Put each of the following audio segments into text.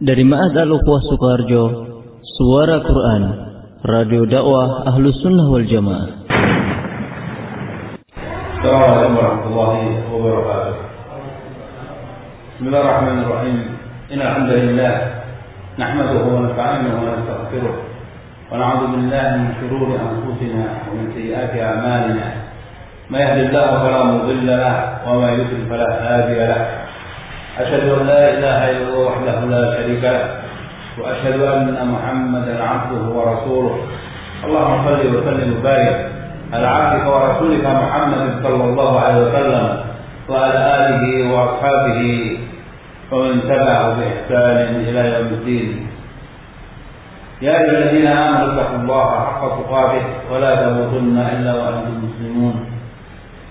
dari Ma'ad Al-Ukhwah Sukarjo, Suara Quran, Radio Dakwah Ahlus Sunnah wal Jamaah. Assalamualaikum warahmatullahi wabarakatuh. Bismillahirrahmanirrahim. Inna alhamdulillah nahmaduhu wa nasta'inuhu wa nastaghfiruh wa na'udzu billahi min shururi anfusina wa min sayyiati a'malina. ما يهد الله فلا مضل له وما يضلل فلا هادي له أشهد أن لا إله إلا الله وحده لا شريك له وأشهد أن محمدا عبده ورسوله. اللهم صل وسلم وبارك على عبدك ورسولك محمد صلى الله عليه وسلم وعلى آله وأصحابه ومن تبعه بإحسان إلى يوم الدين. يا أيها الذين آمنوا اتقوا الله حق تقاته ولا تموتن إلا وأنتم مسلمون.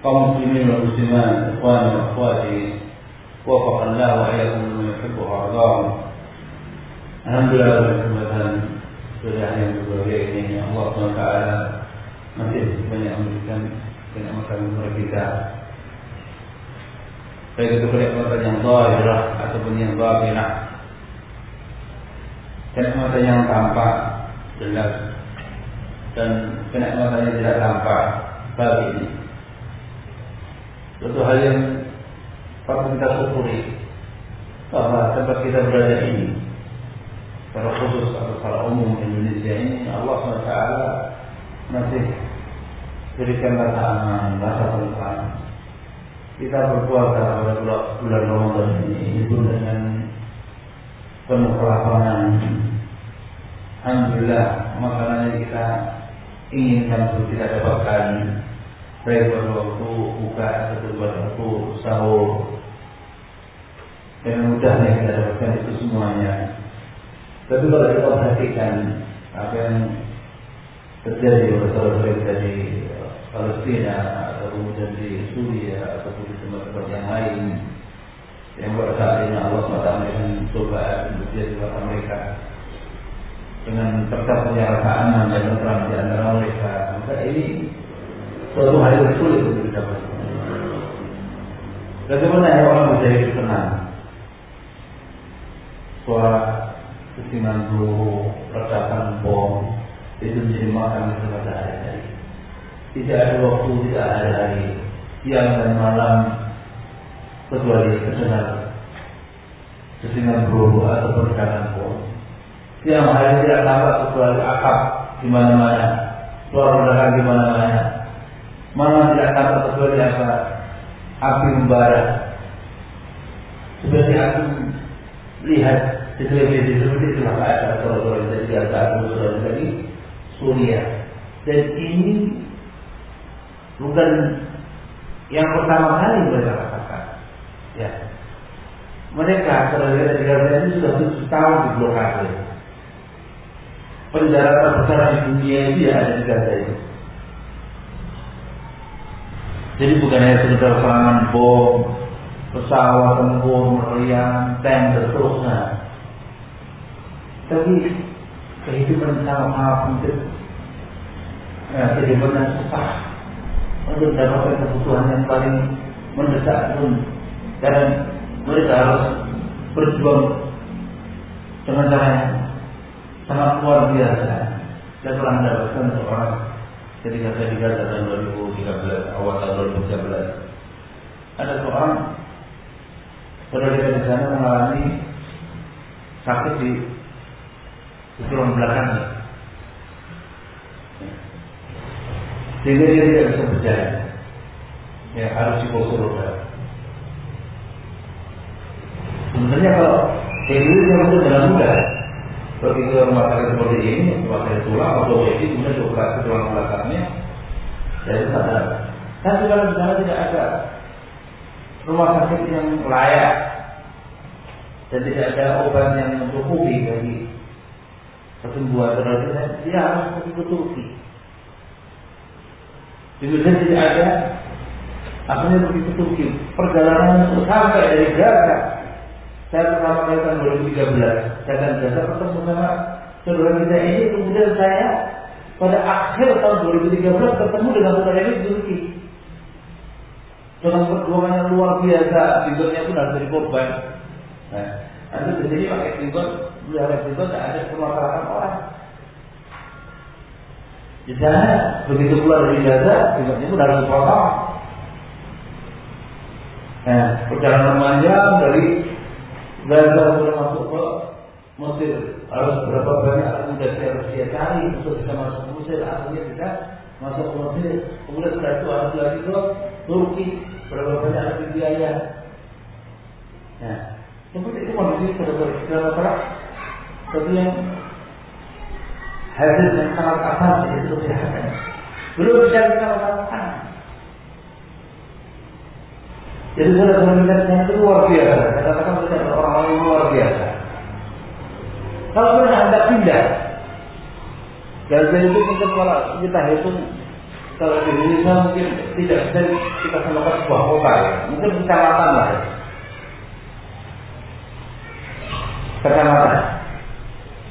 Kaum muslimin wal muslimat, ikhwan. Alhamdulillah kesempatan pada hari yang berbahagia ini Allah SWT masih banyak memberikan kenikmatan kepada kita. Baik itu kenikmatan yang zahirah ataupun yang batinah. Kenikmatan yang tampak jelas dan kenikmatan yang tidak tampak batin suatu hal yang patut kita syukuri bahwa tempat kita berada ini secara khusus atau secara umum Indonesia ini Allah SWT masih berikan rasa aman, rasa tentram. Kita berpuasa pada bulan Ramadan ini itu dengan penuh kelaparan. Alhamdulillah makanan yang kita inginkan untuk kita dapatkan baik pada waktu buka atau pada waktu sahur dengan mudahnya kita dapatkan itu semuanya tapi kalau kita perhatikan apa yang terjadi pada saudara di Palestina atau kemudian di Suria atau di tempat-tempat yang lain yang pada saat ini Allah SWT memberikan cobaan di mereka dengan tercapainya rasa aman dan tentram di antara mereka maka ini suatu hal yang sulit untuk didapatkan. Bagaimana ya orang hidup tenang? Suara kesingan peluru, ledakan bom, itu menjadi makan pada hari-hari. Tidak ada waktu, tidak ada hari, siang dan malam, kecuali terdengar kesingan peluru atau ledakan bom. Siang hari tidak tampak kecuali akap di mana-mana, suara ledakan di mana-mana, Mana tidak tampak kecuali apa? Api membara. Seperti aku lihat di televisi seperti itu maka ada suara-suara dari aku suara dari Suria. Dan ini bukan yang pertama kali mereka katakan. Ya. Mereka saudara di Gaza ini sudah tujuh tahun di blokade. Penjara terbesar di dunia itu ya ada di Gaza itu. Jadi bukan hanya sekedar serangan bom, pesawat tempur, meriam, tank dan seterusnya. Tapi kehidupan sangat-sangat penting. Ya, kehidupan yang susah untuk mendapatkan kebutuhan yang paling mendesak pun dan mereka harus berjuang dengan cara yang sangat luar biasa. Saya telah mendapatkan seorang ketika saya di Gaza tahun 2013 awal tahun 2013 ada seorang kita di sana mengalami sakit di tulang belakangnya. Sehingga dia tidak bisa berjalan. Ya harus di kursi roda sebenarnya kalau gitu dia untuk dengan mudah pergi ke rumah sakit seperti ini, rumah sakit tulang atau jadi kemudian dioperasi tulang belakangnya, jadi sadar. Tapi kalau di sana tidak ada rumah sakit yang layak, dan tidak ada obat yang mencukupi bagi kesembuhan terhadap dia harus pergi ke Turki. Di Mesir tidak ada, akhirnya pergi ke Turki. Perjalanan untuk sampai dari Gaza. Saya pertama kali tahun 2013, saya akan Gaza ketemu sama saudara kita ini. Kemudian saya pada akhir tahun 2013 ketemu dengan saudara ini di Turki. Dengan perjuangan yang luar biasa, figurnya pun harus dikorban. Nah, nanti di pakai figur, ada figur tidak ada permasalahan orang. Di sana begitu keluar dari Gaza, figurnya pun harus dipotong. Nah, perjalanan panjang dari Gaza sudah masuk. Ke Mesir harus berapa banyak saya harus dia cari untuk bisa masuk ke Mesir akhirnya bisa masuk ke Mesir. Kemudian setelah itu harus lagi ke Turki berapa banyak lagi biaya. Nah seperti itu kondisi saudara saudara. Tapi yang hasil yang sangat asal itu kesehatan belum bisa kita lakukan jadi saudara-saudara yang itu luar biasa katakan orang-orang yang luar biasa kalau kita hendak pindah, Gaza itu mungkin kalau kita hitung kalau di Indonesia mungkin tidak bisa kita samakan sebuah kota ya, mungkin kecamatan lah. Ya. Kecamatan.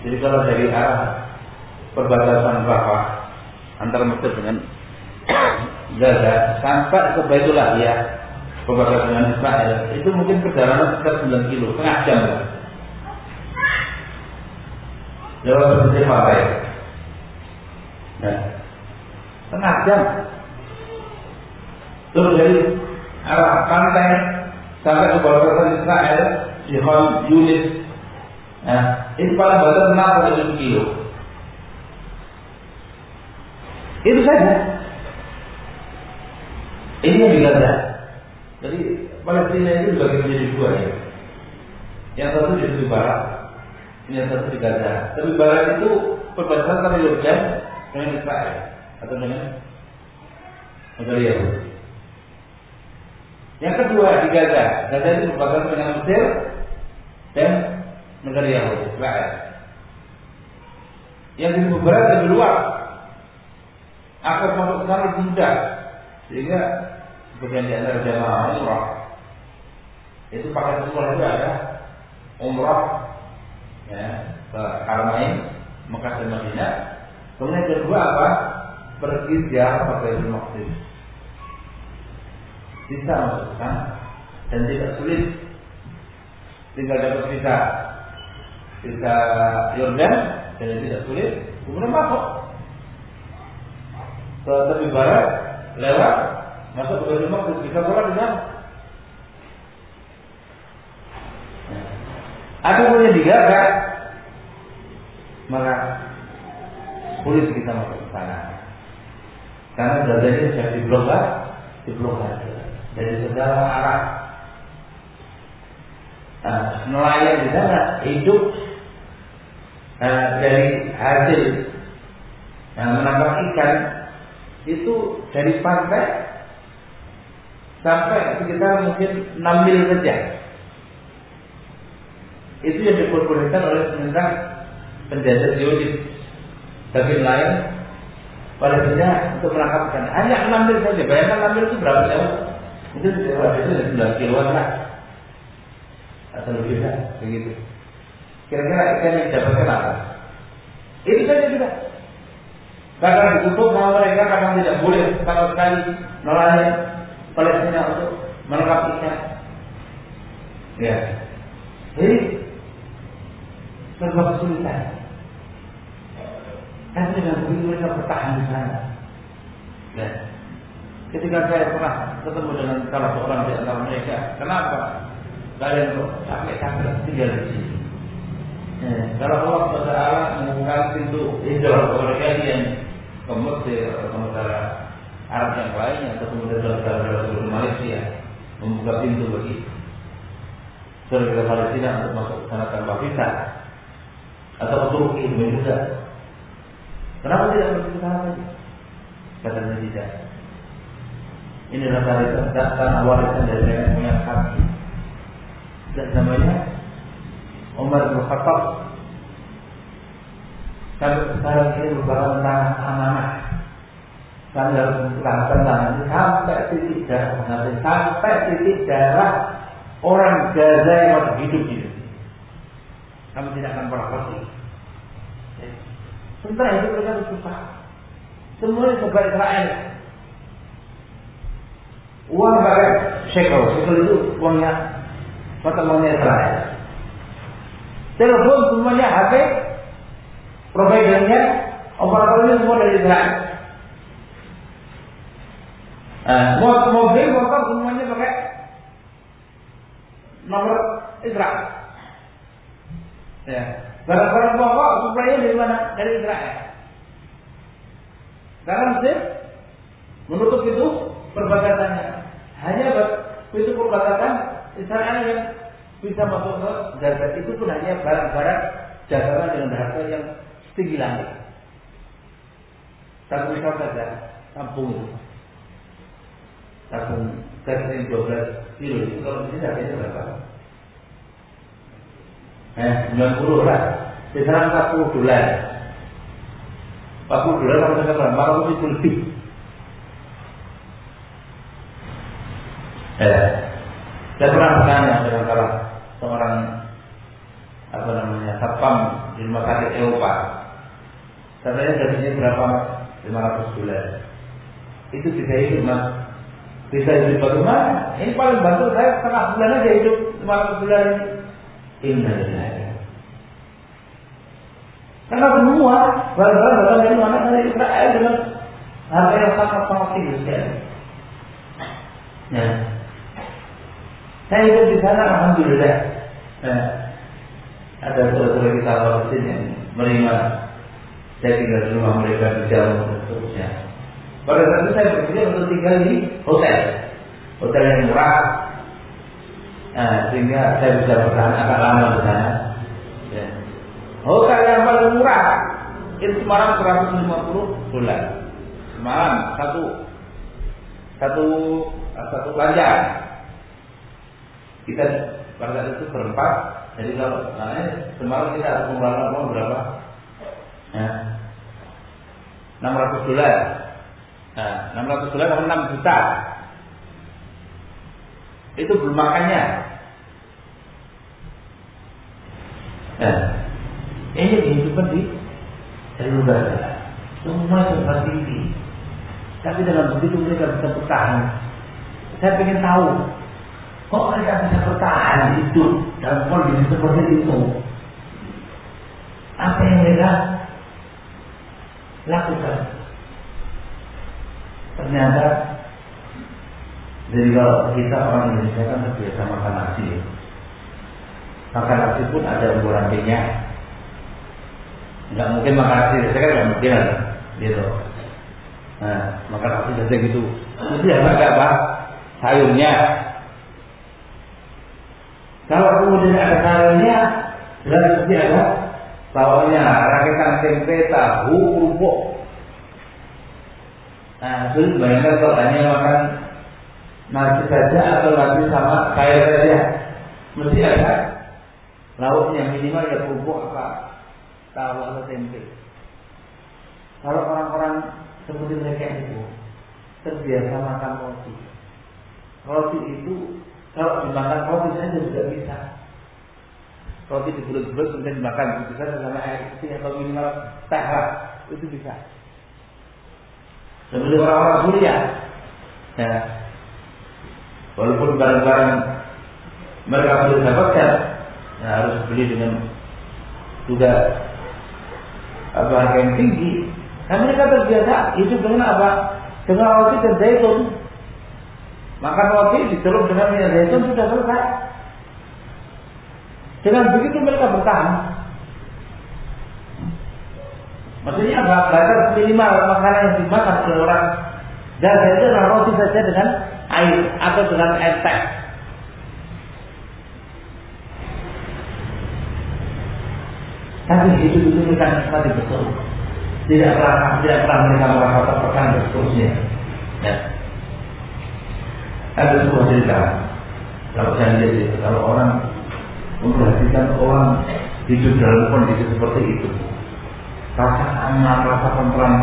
Jadi kalau dari arah perbatasan Rafah antara Mesir dengan Gaza sampai ke Baitullah ya perbatasan dengan Israel itu mungkin perjalanan sekitar 9 kilo, setengah jam lah lewat pesisir pantai. Nah, setengah jam. Terus dari arah pantai sampai ke perbatasan Israel di Khan Yunis. Nah, itu paling banyak 6 sampai 7 kilo. Itu saja. Ini yang digadah. Jadi Palestina itu dibagi menjadi dua ya. Yang satu di sisi barat, yang satu di Gaza. Tapi barat itu perbatasan antara Yordan dengan Israel atau dengan negara Yahudi. Yang kedua di Gaza, Gaza itu perbatasan dengan Mesir dan negara Yahudi, Israel. Yang di barat lebih luas, akan masuk ke sana mudah, sehingga sebagian di antara jamaah umrah itu pakai semua itu ada umrah ya, ke Haramain, Mekah dan Madinah. Kemudian kedua apa? Pergi ziarah ke Baitul. Bisa masuk sana dan tidak sulit. Tinggal dapat visa visa Yordan dan tidak sulit. Kemudian masuk ke tepi barat lewat masuk ke Baitul Maqdis bisa sholat di sana. Ada punya digagal, maka sulit kita masuk ke sana. Karena dadanya sudah diblokir, diblokir dari segala arah. Nah, nelayan di sana hidup nah, dari hasil nah, menangkap ikan itu dari pantai sampai sekitar mungkin 6 mil saja itu yang diperbolehkan oleh pemerintah penjajah Zionis. Tapi lain Palestina untuk menangkap ikan hanya enam mil saja. Bayangkan enam mil itu berapa jauh? Mungkin setiap itu sembilan kiloan lah atau lebih lah begitu. Kira-kira ikan yang didapatkan apa? Itu saja sudah. Kadang ditutup sama mereka, kadang tidak boleh sama sekali nelayan Palestina untuk menangkap ikan. Ya. Jadi serba kesulitan. Kan dengan begitu mereka bertahan di sana. Dan ketika saya pernah ketemu dengan salah seorang di antara mereka, kenapa kalian kok capek-capek tinggal di sini? Ya, kalau Allah Taala membuka pintu hijrah kepada kalian ke Mesir atau ke negara Arab yang lainnya atau kemudian negara seluruh Malaysia membuka pintu bagi saudara Palestina untuk masuk ke sana tanpa visa atau Turki juga. Kenapa tidak pergi ke saja? Katanya tidak. Ini adalah warisan tanah warisan dari nenek moyang kami. Dan namanya Umar bin Khattab sampai sekarang ini merupakan tanah amanah kami harus membuka tangan sampai titik darah sampai titik darah orang Gaza yang masih hidup di sini kami tidak akan pernah pergi. Sementara itu mereka susah semuanya sebab Israel. Uang pakai shekel shekel itu uangnya. Mata uangnya Israel. Telepon semuanya HP providernya operatornya semua dari Israel nah, mobil motor semuanya pakai nomor Israel. Ya. Barang-barang pokok suplainya dari mana? Dari Israel. Karena Mesir menutup itu perbatasannya. Hanya pintu perbatasan Israel yang bisa masuk ke Gaza itu pun hanya barang-barang dagangan dengan harga yang setinggi langit. Satu misal saja, kampung itu. Gas yang 12 kilo itu, kalau di sini harganya berapa? Eh, 90 lah. Sana 40 dolar. 40 dolar kalau saya berapa? 400 lebih. Eh, saya pernah bertanya dengan salah seorang apa namanya satpam di rumah sakit Eropa. Katanya gajinya berapa? 500 dolar. Itu bisa hidup mas. Bisa hidup bagaimana? Ini paling bantu saya setengah bulan aja hidup 500 dolar ini. Innalillahi. Karena semua barang-barang datang dari mana dari Israel dengan harga yang sangat sangat tinggi sekali. Ya. Saya hidup di sana, alhamdulillah. Nah, ada saudara kita Palestina yang menerima saya tinggal di rumah mereka di jauh dan seterusnya. Pada saat itu saya berpikir untuk tinggal di hotel, hotel yang murah, nah, sehingga saya bisa bertahan agak lama di sana. Ya. Hotel yang paling murah itu semalam 150 dolar. Semalam satu satu satu pelajar kita pada saat itu berempat. Jadi kalau nah, semalam kita harus mengeluarkan uang berapa? Ya. 600 dolar. Nah, 600 dolar sama 6 juta. Itu belum makannya. Nah, ini kehidupan di luar. Semua serba tinggi. Tapi dalam begitu mereka bisa bertahan. Saya ingin tahu Kok mereka bisa bertahan hidup dalam kondisi seperti itu? Apa yang mereka lakukan? Ternyata jadi kalau kita orang Indonesia kan terbiasa makan nasi Makan nasi pun ada ukuran minyak Nggak mungkin makan nasi, saya kan nggak mungkin ada gitu. Nah, makan nasi saja gitu. Mesti ada apa? Sayurnya, kalau kemudian ada sayurnya, jelas mesti ada bawahnya, rakitan tempe, tahu, kerupuk. Nah, itu bayangkan kalau hanya makan nasi saja atau nasi sama sayur saja, mesti ada lauknya minimal ya kerupuk apa tahu atau tempe. Kalau orang-orang seperti mereka itu terbiasa makan roti, roti itu kalau dimakan roti saja juga bisa. Roti dibulut-bulut kemudian dimakan itu saja sama air putih atau minimal teh itu bisa. Seperti orang-orang Suria, ya, walaupun barang-barang mereka belum dapatkan, ya, harus beli dengan juga apa harga yang tinggi. Nah mereka terbiasa hidup dengan apa? Dengan roti dan zaitun. Makan roti dicelup dengan minyak zaitun sudah selesai. Dengan begitu mereka bertahan. Maksudnya apa? Belajar minimal makanan yang dimakan oleh orang dan itu adalah roti saja dengan air atau dengan air teh. Tapi hidup itu mereka nikmati betul. Tidak pernah tidak pernah mereka merasa tertekan dan seterusnya. Ya ada sebuah cerita kalau saya lihat itu kalau orang memperhatikan orang hidup dalam kondisi seperti itu. Rasa aman, rasa tentram,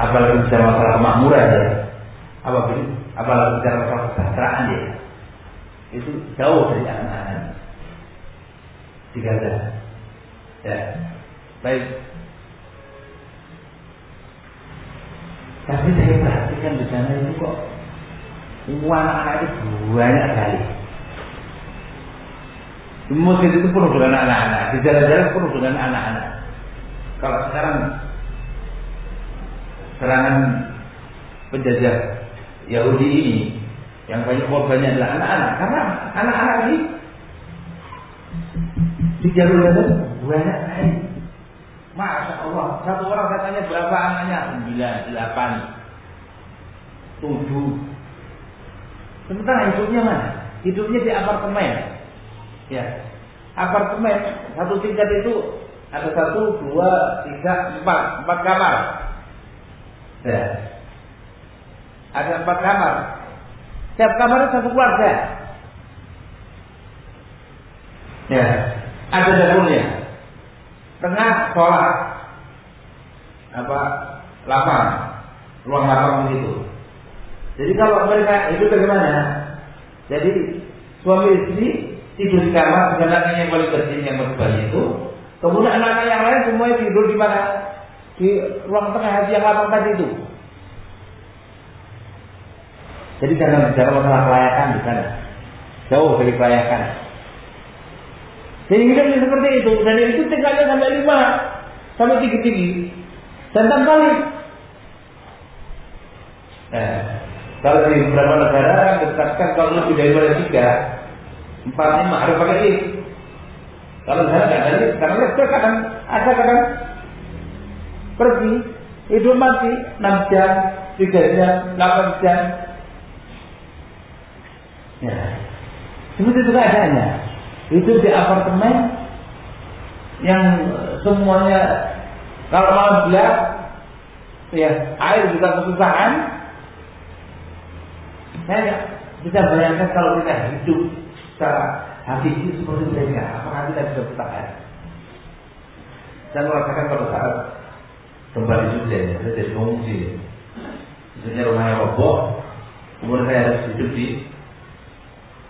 apalagi bicara masalah kemakmuran ya, apalagi apalagi bicara masalah kesejahteraan ya, itu jauh dari anak-anak di. Ya, baik. Tapi saya perhatikan di sana itu kok anak-anak itu banyak sekali. Di itu penuh dengan anak-anak, di jalan-jalan penuh dengan anak-anak. Kalau sekarang serangan penjajah Yahudi ini yang banyak korbannya adalah anak-anak karena anak-anak ini di jalur jalan banyak sekali. Masya Allah, satu orang katanya berapa anaknya? Sembilan, delapan, tujuh. Sementara hidupnya mana? Hidupnya di apartemen. Ya, apartemen satu tingkat itu ada satu, dua, tiga, empat, empat kamar. Ya. Ada empat kamar. Setiap kamar satu keluarga. Ya. Ada dapurnya. Tengah sholat. Apa? Lapang. Ruang lapang begitu. Jadi kalau mereka itu bagaimana? Jadi suami istri tidur di kamar dengan yang paling kecil yang berbalik itu. Kemudian anak-anak yang lain semuanya tidur di mana? Di ruang tengah hati yang lapang tadi itu. Jadi jangan bicara masalah kelayakan di sana. Jauh dari kelayakan. Jadi hidupnya seperti itu. Dan itu tingkatnya sampai lima. Sampai tinggi-tinggi. Dan tanpa. Nah, kalau di beberapa negara ditetapkan kalau lebih daripada tiga, empat lima harus pakai. Kalau ada lift, karena lift kadang ada kadang pergi hidup mati enam jam, tiga jam, delapan jam, Ya. Seperti itu keadaannya. Itu di apartemen yang semuanya kalau malam gelap, ya air juga kesusahan. Saya bisa bayangkan kalau kita hidup secara hakiki seperti mereka, apakah kita bisa bertahan? Saya merasakan pada saat kembali Jogja, saya jadi pengungsi. Misalnya rumahnya roboh, kemudian saya harus hidup di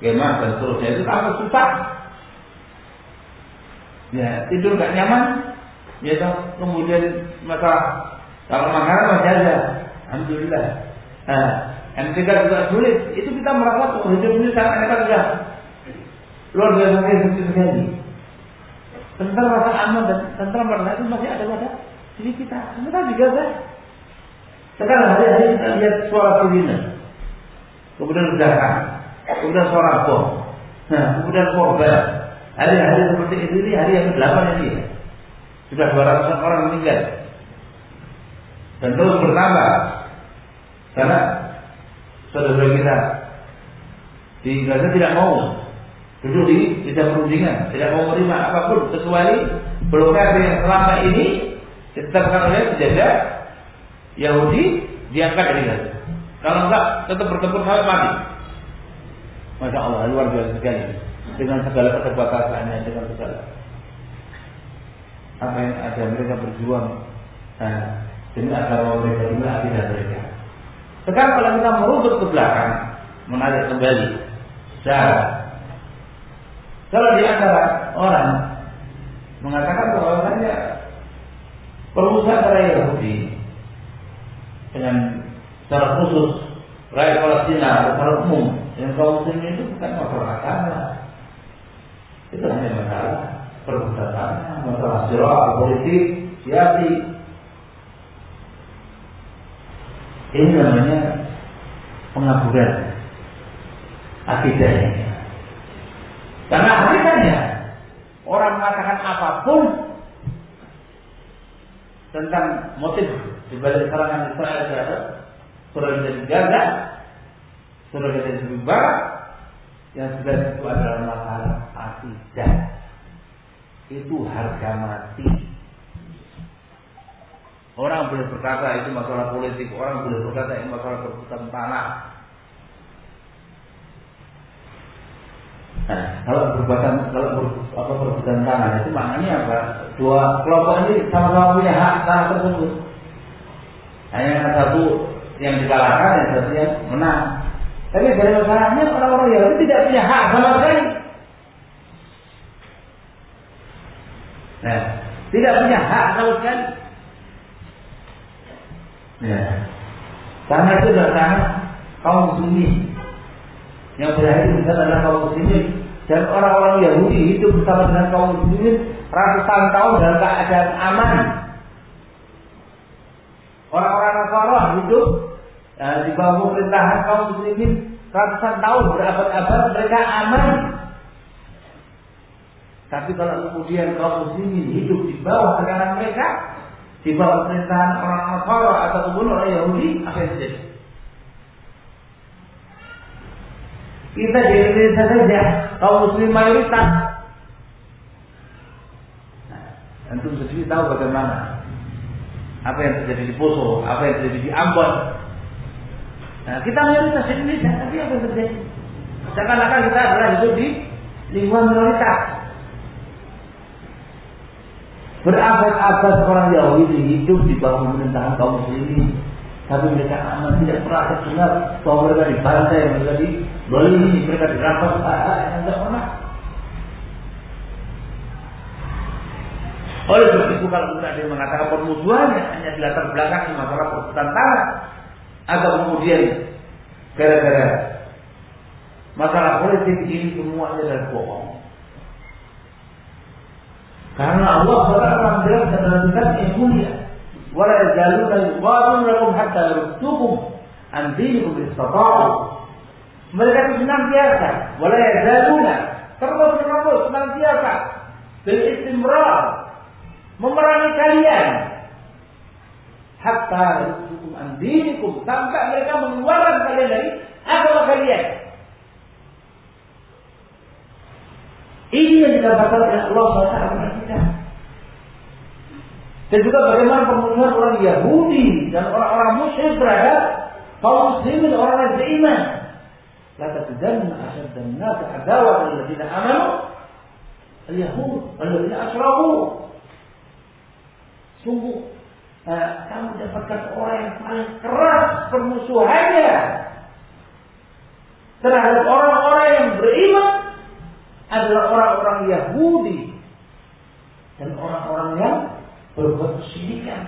kemah dan seterusnya itu apa susah. Ya tidur gak nyaman, ya toh kemudian masalah kalau makanan masih ada, alhamdulillah. Nah, MTK juga sulit, itu kita merasa oh, hidup ini sangat enak. Luar biasa sekali. Tentang rasa aman dan tentang merasa itu masih ada pada diri kita. Sementara juga Gaza. Sekarang hari-hari kita lihat suara sirine. Kemudian ledakan kemudian suara bom, nah kemudian korban. Hari-hari seperti itu ini hari yang ke-8 ini. Sudah 200 orang meninggal. Dan terus bertambah. Karena saudara kita di Gaza tidak mau duduk di tidak perundingan, tidak mau menerima apa pun kecuali blokade yang selama ini ditetapkan oleh penjajah Yahudi diangkat dari Gaza. Kalau enggak tetap bertempur sampai mati. Masya Allah luar biasa sekali dengan segala keterbatasannya dengan segala apa yang ada mereka berjuang nah, demi agama mereka demi akidah mereka. Sekarang kalau kita merubut ke belakang menarik kembali sejarah kalau di antara orang mengatakan bahwasanya perusahaan rakyat Yahudi dengan secara khusus rakyat Palestina secara umum yang kaum muslimin itu bukan masalah agama. Itu hanya masalah perbudakan, masalah sirah, politik, siasi. Ini namanya pengaburan akidahnya. Karena akhirnya orang mengatakan apa pun tentang motif dibalik serangan Israel terhadap Surah Gaza Surah kita lebih barat yang sudah itu adalah masalah akidah. Itu harga mati. Orang boleh berkata itu masalah politik, orang boleh berkata itu masalah keputusan tanah. Nah, kalau perbuatan kalau ber, apa perbuatan tangan itu maknanya apa? Dua kelompok ini sama-sama punya hak tanah tersebut. Hanya yang satu yang dikalahkan, yang satu yang menang. Tapi dari masalahnya orang-orang Yahudi tidak punya hak sama sekali. Nah, tidak punya hak sama sekali. Ya. Karena itu adalah tanah kaum muslimin. Yang berarti di adalah kaum muslimin dan orang-orang Yahudi hidup bersama dengan kaum muslimin ratusan tahun dalam keadaan aman. Orang-orang Nasara hidup uh, di bawah pemerintahan kaum muslimin ratusan tahun berabad-abad mereka aman. Tapi kalau kemudian kaum muslimin hidup di bawah tekanan mereka, di bawah pemerintahan orang Nasara atau orang Yahudi, apa yang terjadi? Kita di Indonesia saja kaum muslim mayoritas. Nah, antum sendiri tahu bagaimana apa yang terjadi di Poso, apa yang terjadi di Ambon. Nah, kita mayoritas di Indonesia, tapi apa yang terjadi? Seakan-akan kita adalah hidup di lingkungan minoritas. Berabad-abad orang Yahudi hidup di bawah pemerintahan kaum muslimin tapi mereka aman tidak pernah terdengar bahwa mereka dibantai, mereka dibeli, mereka dirampas, yang tidak pernah. Oleh sebab itu kalau kita ada yang mengatakan permusuhannya hanya di latar belakang masalah perbuatan tanah atau kemudian gara-gara masalah politik ini semuanya adalah bohong. Karena Allah SWT bilang dalam kitab yang mulia, ولا يزالون يقاتلونكم حتى يردوكم عن دينكم استطاعوا mereka itu senantiasa wala yazaluna terus menerus senantiasa bil istimrar memerangi kalian hatta yusukum an dinikum sampai mereka mengeluarkan kalian dari agama kalian ini yang dikatakan oleh Allah SWT kita dan juga bagaimana pembunuhan orang Yahudi dan orang-orang musyrik terhadap kaum muslimin orang yang beriman. La tatajanna asyaddan nas adawa alladziina amanu al-yahud alladziina asyraku. Sungguh eh, kamu dapatkan orang yang paling keras permusuhannya terhadap orang-orang yang beriman adalah orang-orang Yahudi dan orang-orang yang berbuat kesyirikan.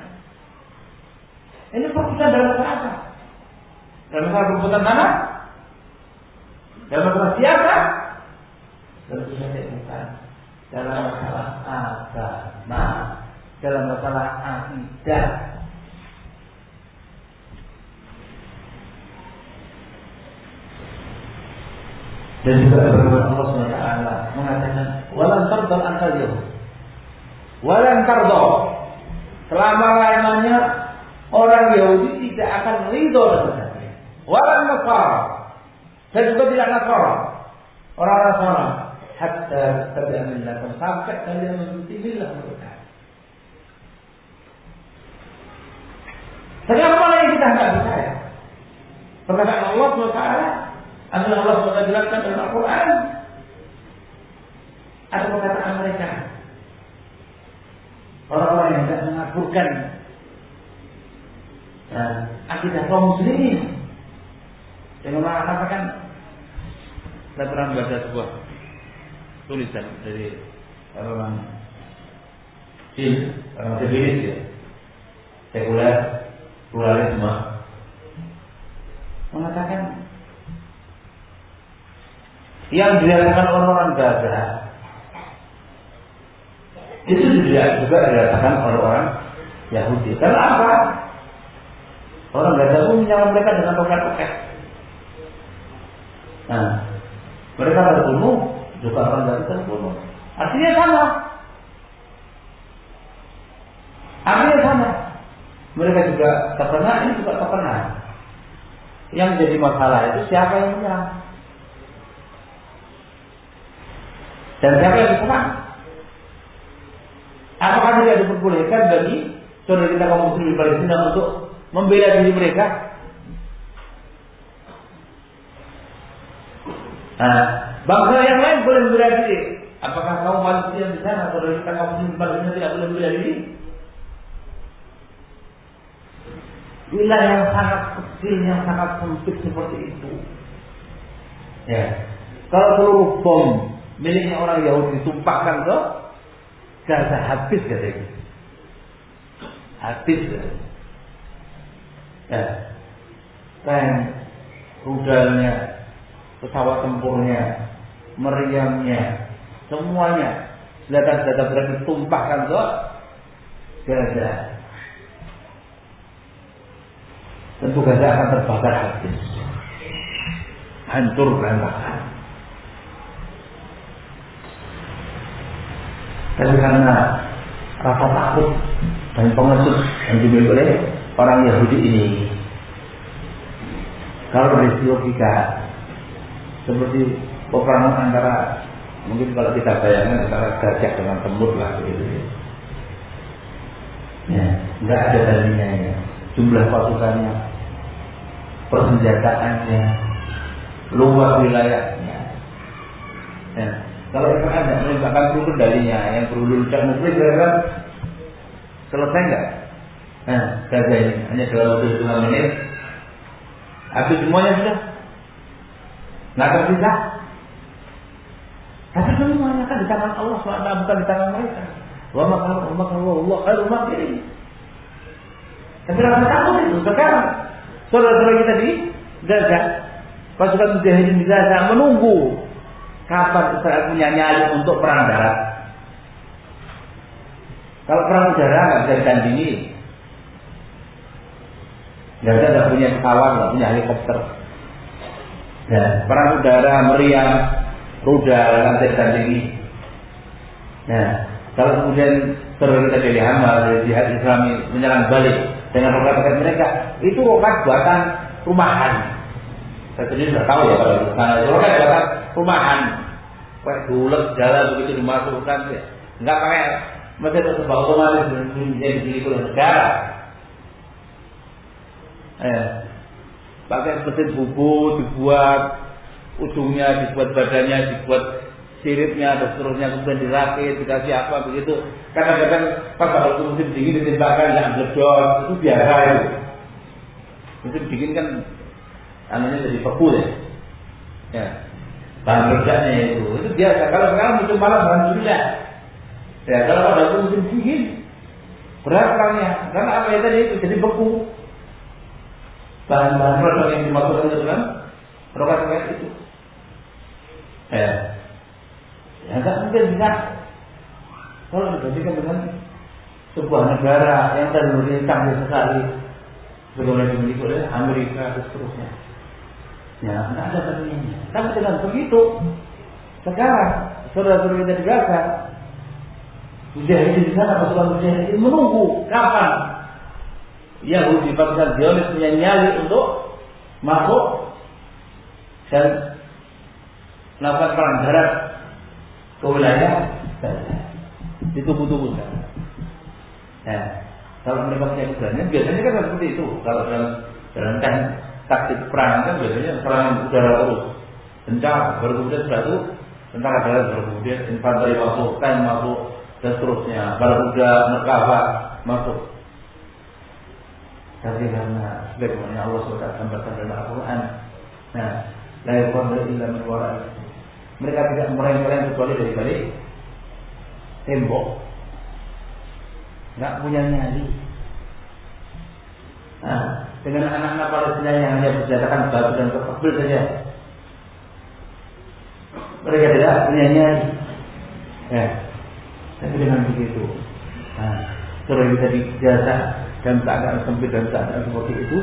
Ini perbuatan dalam apa? Dalam masalah perbuatan tanah? Dalam masalah siapa? Tentu saja bukan. Dalam masalah agama. Dalam masalah akidah. Dan juga firman Allah SWT mengatakan, "Walan tardal angkal Yahud." Walan tardal Selama lamanya orang Yahudi tidak akan ridho dengan saya. Walau Nasara. Dan juga tidak Nasara. Orang Nasara. Hatta tabi'an millakum. Sampai kalian mengikuti millah mereka. Kenapa yang kita tidak percaya? Perkataan Allah SWT adalah Allah SWT jelaskan dalam Al-Quran. Ada perkataan mereka orang-orang mengaburkan nah, akidah kaum muslimin. Yang mengatakan saya pernah membaca sebuah tulisan dari orang Cina, orang Sibiris ya, sekuler, pluralisme, mengatakan yang dirasakan orang-orang Gaza itu juga juga oleh orang Yahudi. Karena apa? Orang Gaza pun menyerang mereka dengan roket-roket. Nah, mereka terbunuh, juga orang Gaza terbunuh. Artinya sama. Artinya sama. Mereka juga terkena, ini juga terkena. Yang jadi masalah itu siapa yang menyerang. Dan siapa yang diserang. Apakah tidak diperbolehkan bagi saudara kita kaum muslim di Palestina untuk membela diri mereka? Nah, bangsa yang lain boleh membela diri. Apakah kaum manusia di sana atau kita kaum muslim Palestina tidak boleh membela diri? Wilayah yang sangat kecil, yang sangat sempit seperti itu. Ya. Kalau seluruh bom miliknya orang Yahudi ditumpahkan ke Gaza habis katanya. Habis. Ya. Tank, rudalnya, pesawat tempurnya, meriamnya, semuanya senjata-senjata berat ditumpahkan ke Gaza. Tentu Gaza akan terbakar habis. Hancur berantakan. Tapi karena rasa takut dan pengecut yang dimiliki oleh orang Yahudi ini, kalau dari logika seperti peperangan antara mungkin kalau kita bayangkan antara gajah dengan semut lah begitu ya. Ya, nggak ada bandingannya. Jumlah pasukannya, persenjataannya, luas wilayahnya. Ya, kalau Israel tidak menembakkan perlu kendalinya, yang perlu tidak mungkin kira selesai nggak? Nah, Gaza ini hanya dalam waktu setengah menit, habis semuanya sudah nggak tersisa. Tapi semuanya kan di tangan Allah SWT bukan di tangan mereka. Wa maka maka Allah khairu makirin. Tapi rasa takut itu sekarang saudara-saudara kita di Gaza, pasukan mujahidin di Gaza menunggu Kapan Israel punya nyali untuk perang darat? Kalau perang udara nggak bisa ditandingi. Nggak ada nggak punya pesawat, nggak punya helikopter. Ya, perang udara meriam, rudal nggak bisa ditandingi. Nah, kalau kemudian terus kita hamba dari jihad Islami menyerang balik dengan roket-roket mereka, itu roket buatan rumahan. Saya sendiri sudah tahu ya kalau di sana roket buatan rumahan kayak bulat jalan begitu dimasukkan ya nggak pakai mesin terbang otomatis menjadi oleh negara eh, pakai mesin bubu dibuat ujungnya dibuat badannya dibuat siripnya dan seterusnya kemudian dirakit dikasih apa begitu. Kadang-kadang pas waktu musim dingin ditembakkan yang bledor itu biasa itu. Musim dingin kan anunya jadi beku ya. Ya. Bahan kerjanya itu. Itu biasa. Kalau sekarang musim panas alhamdulillah ya kalau pada musim dingin berat orangnya. Karena apa ya tadi itu? Jadi beku. Bahan-bahan produk yang dimasukkan itu kan? Roket-roket itu ya. Ya nggak mungkin bisa kalau dibandingkan dengan sebuah negara yang teknologi canggih sekali sebagaimana dimiliki oleh Amerika dan seterusnya. Ya, tidak ada bandingannya. Tapi dengan begitu, sekarang saudara-saudara kita di Gaza, mujahidin di sana, pasukan mujahidin menunggu kapan Yahudi pasukan Zionis punya nyali untuk masuk dan melakukan perang darat ke wilayah. Ditunggu-tunggu sekarang. Ya, kalau mereka punya keberanian, biasanya kan seperti itu. Kalau dalam dalam kan taktik perang kan biasanya perang udara terus kencang baru kemudian itu tentara darat baru kemudian infanteri masuk tank masuk dan seterusnya baru udah merkava masuk tapi karena sebagaimana Allah sudah gambarkan dalam Al-Quran nah la yuqadru illa min mereka tidak mereng-mereng kecuali dari balik tembok nggak punya nyali nah dengan anak-anak Palestina yang hanya berjatakan batu dan kekepil saja. Mereka tidak punya nyari. Ya. Tapi dengan begitu, nah, kalau kita dijasa dan keadaan sempit dan keadaan seperti itu,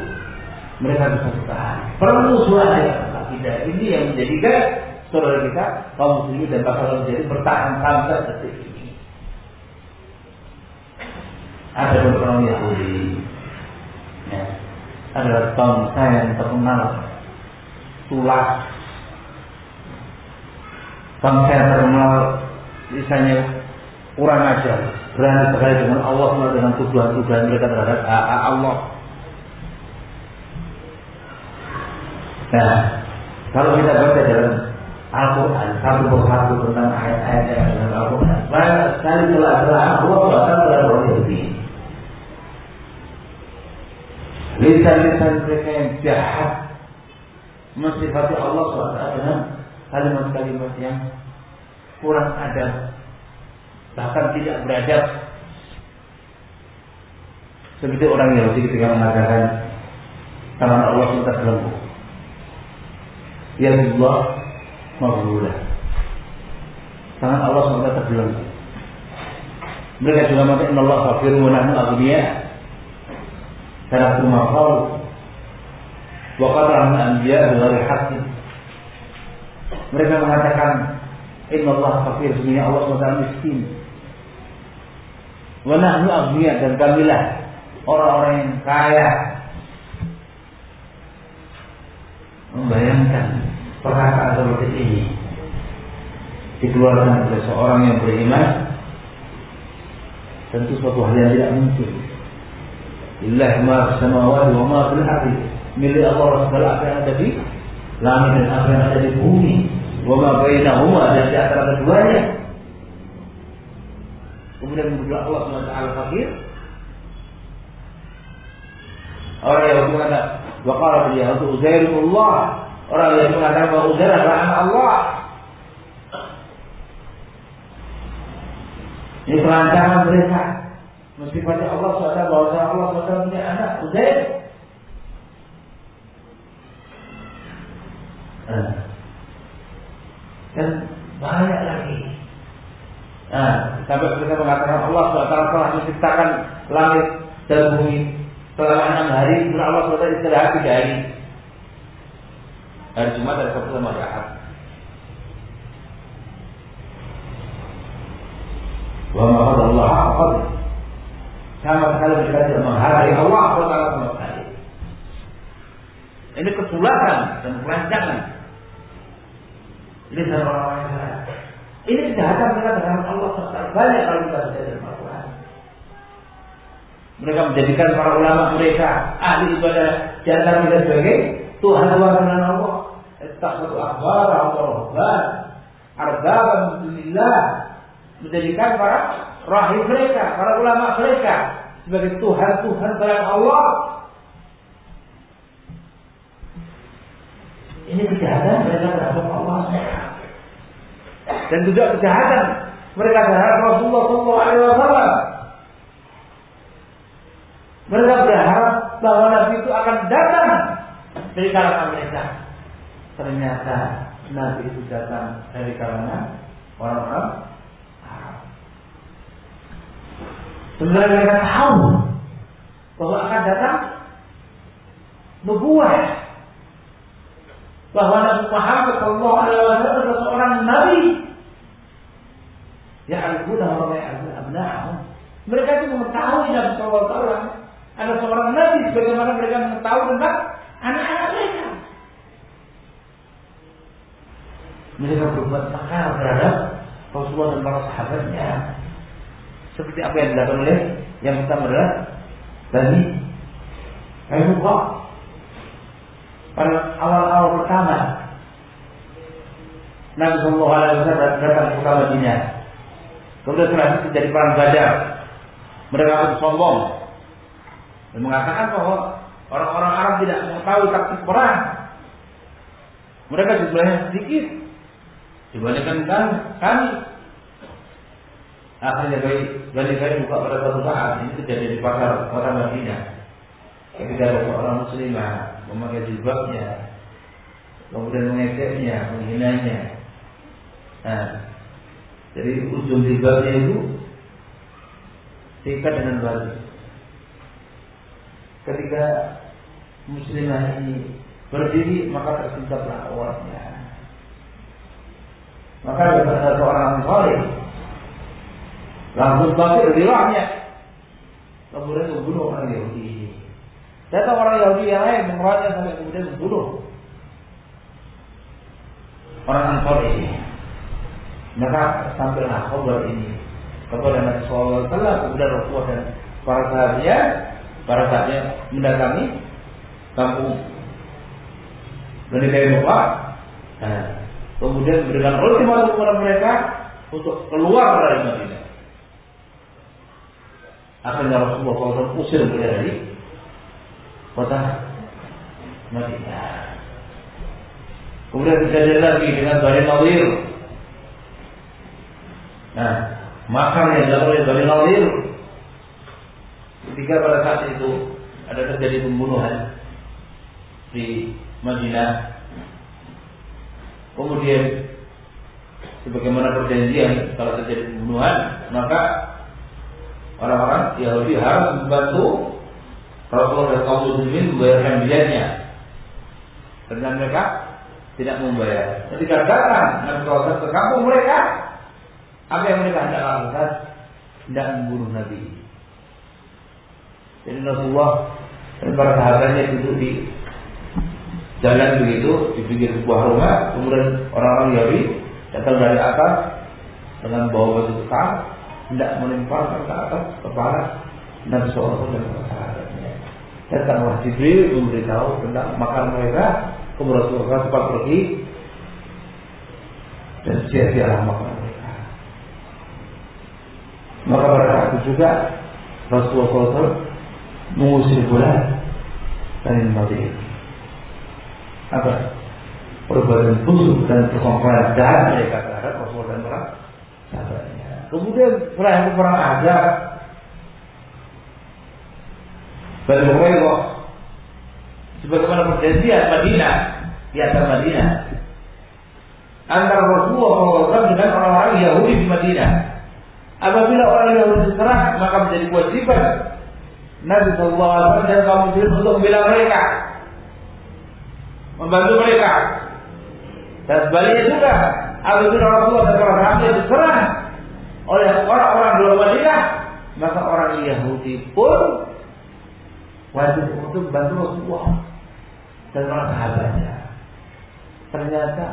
mereka bisa bertahan. Perlu suara yang tidak ini yang menjadikan saudara kita kaum muslimin dan bakal menjadi bertahan sampai detik ini. Ada beberapa Yahudi, ya, adalah bangsa yang terkenal tulas bangsa yang terkenal misalnya kurang ajar berani sekali dengan Allah dengan tuduhan-tuduhan mereka terhadap Allah nah kalau kita baca dalam Al-Quran satu persatu tentang ayat-ayat dalam Al-Quran. Banyak sekali celah-celah Allah bahkan orang Yahudi. Lisan-lisan mereka yang jahat mensifati Allah SWT dengan kalimat-kalimat yang kurang adab, bahkan tidak beradab. Seperti orang Yahudi ketika mengatakan tangan Allah SWT belenggu. Ya Allah maghlulah. Tangan Allah SWT terbelenggu. Mereka juga mengatakan Allah fakirun wa nahnu aghniya. Karena cuma kau wa qatarna anbiya dari haqqin. Mereka mengatakan Inna Allah fakir, sebenarnya Allah SWT miskin. Wa nahnu aghniya dan kamilah orang-orang yang kaya. Membayangkan perkataan seperti ini dikeluarkan oleh seorang yang beriman tentu suatu hal yang tidak mungkin. Illah ma samawati wa ma fil ardi. Milik Allah segala apa yang ada di langit dan apa yang ada di bumi. Wa ma bainahuma dan di antara keduanya. Kemudian menurut Allah SWT fakir. Orang yang mengatakan wa qala bil yahud uzairullah. Orang yang mengatakan bahwa Uzair adalah anak Allah. Ini perancangan mereka. Meskipun Allah SWT bahwa Allah SWT punya anak Uzair. Nah. Dan banyak lagi. Nah, sampai mereka mengatakan Allah SWT telah menciptakan langit dan bumi selama enam hari, kemudian Allah SWT istirahat tiga hari. Hari Jumat, hari Sabtu sama hari Ahad. Wa ma Allah aqad. Sama sekali mereka tidak menghargai Allah SWT sama sekali. Ini kesulahan dan kelancangan. Ini orang-orang yang. Ini kejahatan mereka terhadap Allah SWT. Banyak kalau kita baca dalam Al-Quran. Mereka menjadikan para ulama mereka ahli ibadah antara mereka sebagai Tuhan dengan Allah. Ittakhadu akhbar Allah Ardaban Bismillah Menjadikan para rahim mereka, para ulama mereka sebagai Tuhan-Tuhan selain Allah. Ini kejahatan mereka. Dan juga kejahatan mereka terhadap Rasulullah SAW. Mereka berharap bahwa Nabi itu akan datang dari kalangan mereka. Ternyata Nabi itu datang dari kalangan orang-orang Arab. Sebenarnya mereka tahu bahwa akan datang nubuah bahwa Nabi Muhammad Shallallahu Alaihi Wasallam adalah seorang nabi. Ya alhamdulillah orang yang abna'ahum. Mereka itu mengetahui Nabi Shallallahu Alaihi ada seorang nabi sebagaimana mereka mengetahui tentang anak-anak mereka. Mereka berbuat makar terhadap Rasulullah dan para sahabatnya. Seperti apa yang dilakukan oleh yang pertama adalah Bani Kainuqa. Pada awal-awal pertama Nabi Sallallahu Alaihi Wasallam datang ke Madinah. Kemudian setelah itu terjadi perang Badar. Mereka akan sombong dan mengatakan bahwa orang-orang Arab tidak mengetahui taktik perang. Mereka jumlahnya sedikit dibandingkan kan kami. Akhirnya bayi Bani Kain buka pada suatu saat ini terjadi di pasar kota Madinah. Ketika ada seorang muslimah memakai jilbabnya, kemudian mengejeknya, menghinanya. Nah, jadi ujung jilbabnya itu diikat dengan batu. Ketika muslimah ini berdiri maka tersingkaplah awalnya. Maka ada seorang soleh langsung bangkit dari rohnya. Kemudian membunuh orang Yahudi. Datang orang Yahudi yang lain mengeroyoknya sampai kemudian membunuh orang Ansor ini. Maka sampailah kabar ini kepada Nabi Sallallahu Alaihi Wasallam kemudian Rasulullah dan para sahabatnya, para sahabatnya mendatangi kampung Bani Kainuqa. Nah, kemudian memberikan ultimatum kepada mereka untuk keluar dari Madinah. Akhirnya Rasulullah SAW usir mereka dari kota Madinah. Kemudian kejadian lagi dengan Bani Nadir. Nah, makar yang dilakukan oleh Bani Nadir ketika pada saat itu ada terjadi pembunuhan di Madinah. Kemudian sebagaimana perjanjian kalau terjadi pembunuhan, maka orang-orang Yahudi harus membantu Rasulullah dan kaum muslimin membayarkan biayanya. Dan mereka tidak membayar. Ketika datang Nabi SAW ke kampung mereka, apa yang mereka hendak lakukan? Tidak membunuh Nabi. Jadi Rasulullah dan para sahabatnya duduk di jalan begitu di pinggir sebuah rumah, kemudian orang-orang Yahudi datang dari atas dengan bawa batu besar, tidak menimpa ke atas kepala Nabi SAW dan para sahabatnya. Datanglah Jibril memberitahu tentang makan mereka, kemudian Rasulullah sempat pergi dan sia-sialah makan. Maka pada itu juga Rasulullah SAW mengusir bulan dari Madinah. Apa? Perbuatan busuk dan perkongkolan jahat mereka terhadap Rasulullah dan para sahabatnya. Kemudian itu perang Ahzab, Bani Hurairah sebagaimana perjanjian Madinah di atas Madinah antara Rasulullah SAW dengan orang-orang Yahudi di Madinah. Apabila orang Yahudi diserang, maka menjadi kewajiban Nabi SAW dan kaum muslim untuk membela mereka, membantu mereka. Dan sebaliknya juga, apabila Rasulullah dan para sahabat diserang oleh orang-orang di luar Madinah, maka orang Yahudi pun wajib untuk membantu Rasulullah dan para sahabatnya. Ternyata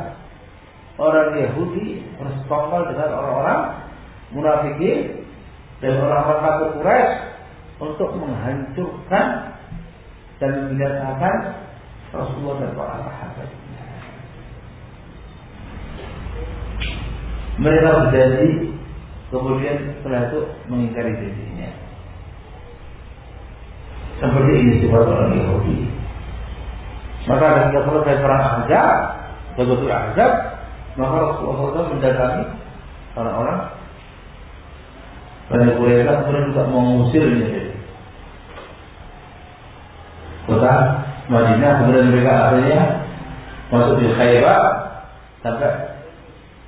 orang Yahudi bersekongkol dengan orang-orang munafikin dan orang-orang kafir Quraisy untuk menghancurkan dan membinasakan Rasulullah dan para sahabatnya. Mereka berjanji, kemudian setelah itu mengingkari janjinya. Seperti ini sifat orang Yahudi. Maka ketika selesai perang Ahzab, betul Ahzab, maka Rasulullah SAW mendatangi orang-orang Bani Quraisy kemudian juga mengusirnya dari kota Madinah kemudian mereka akhirnya masuk di Khaybar sampai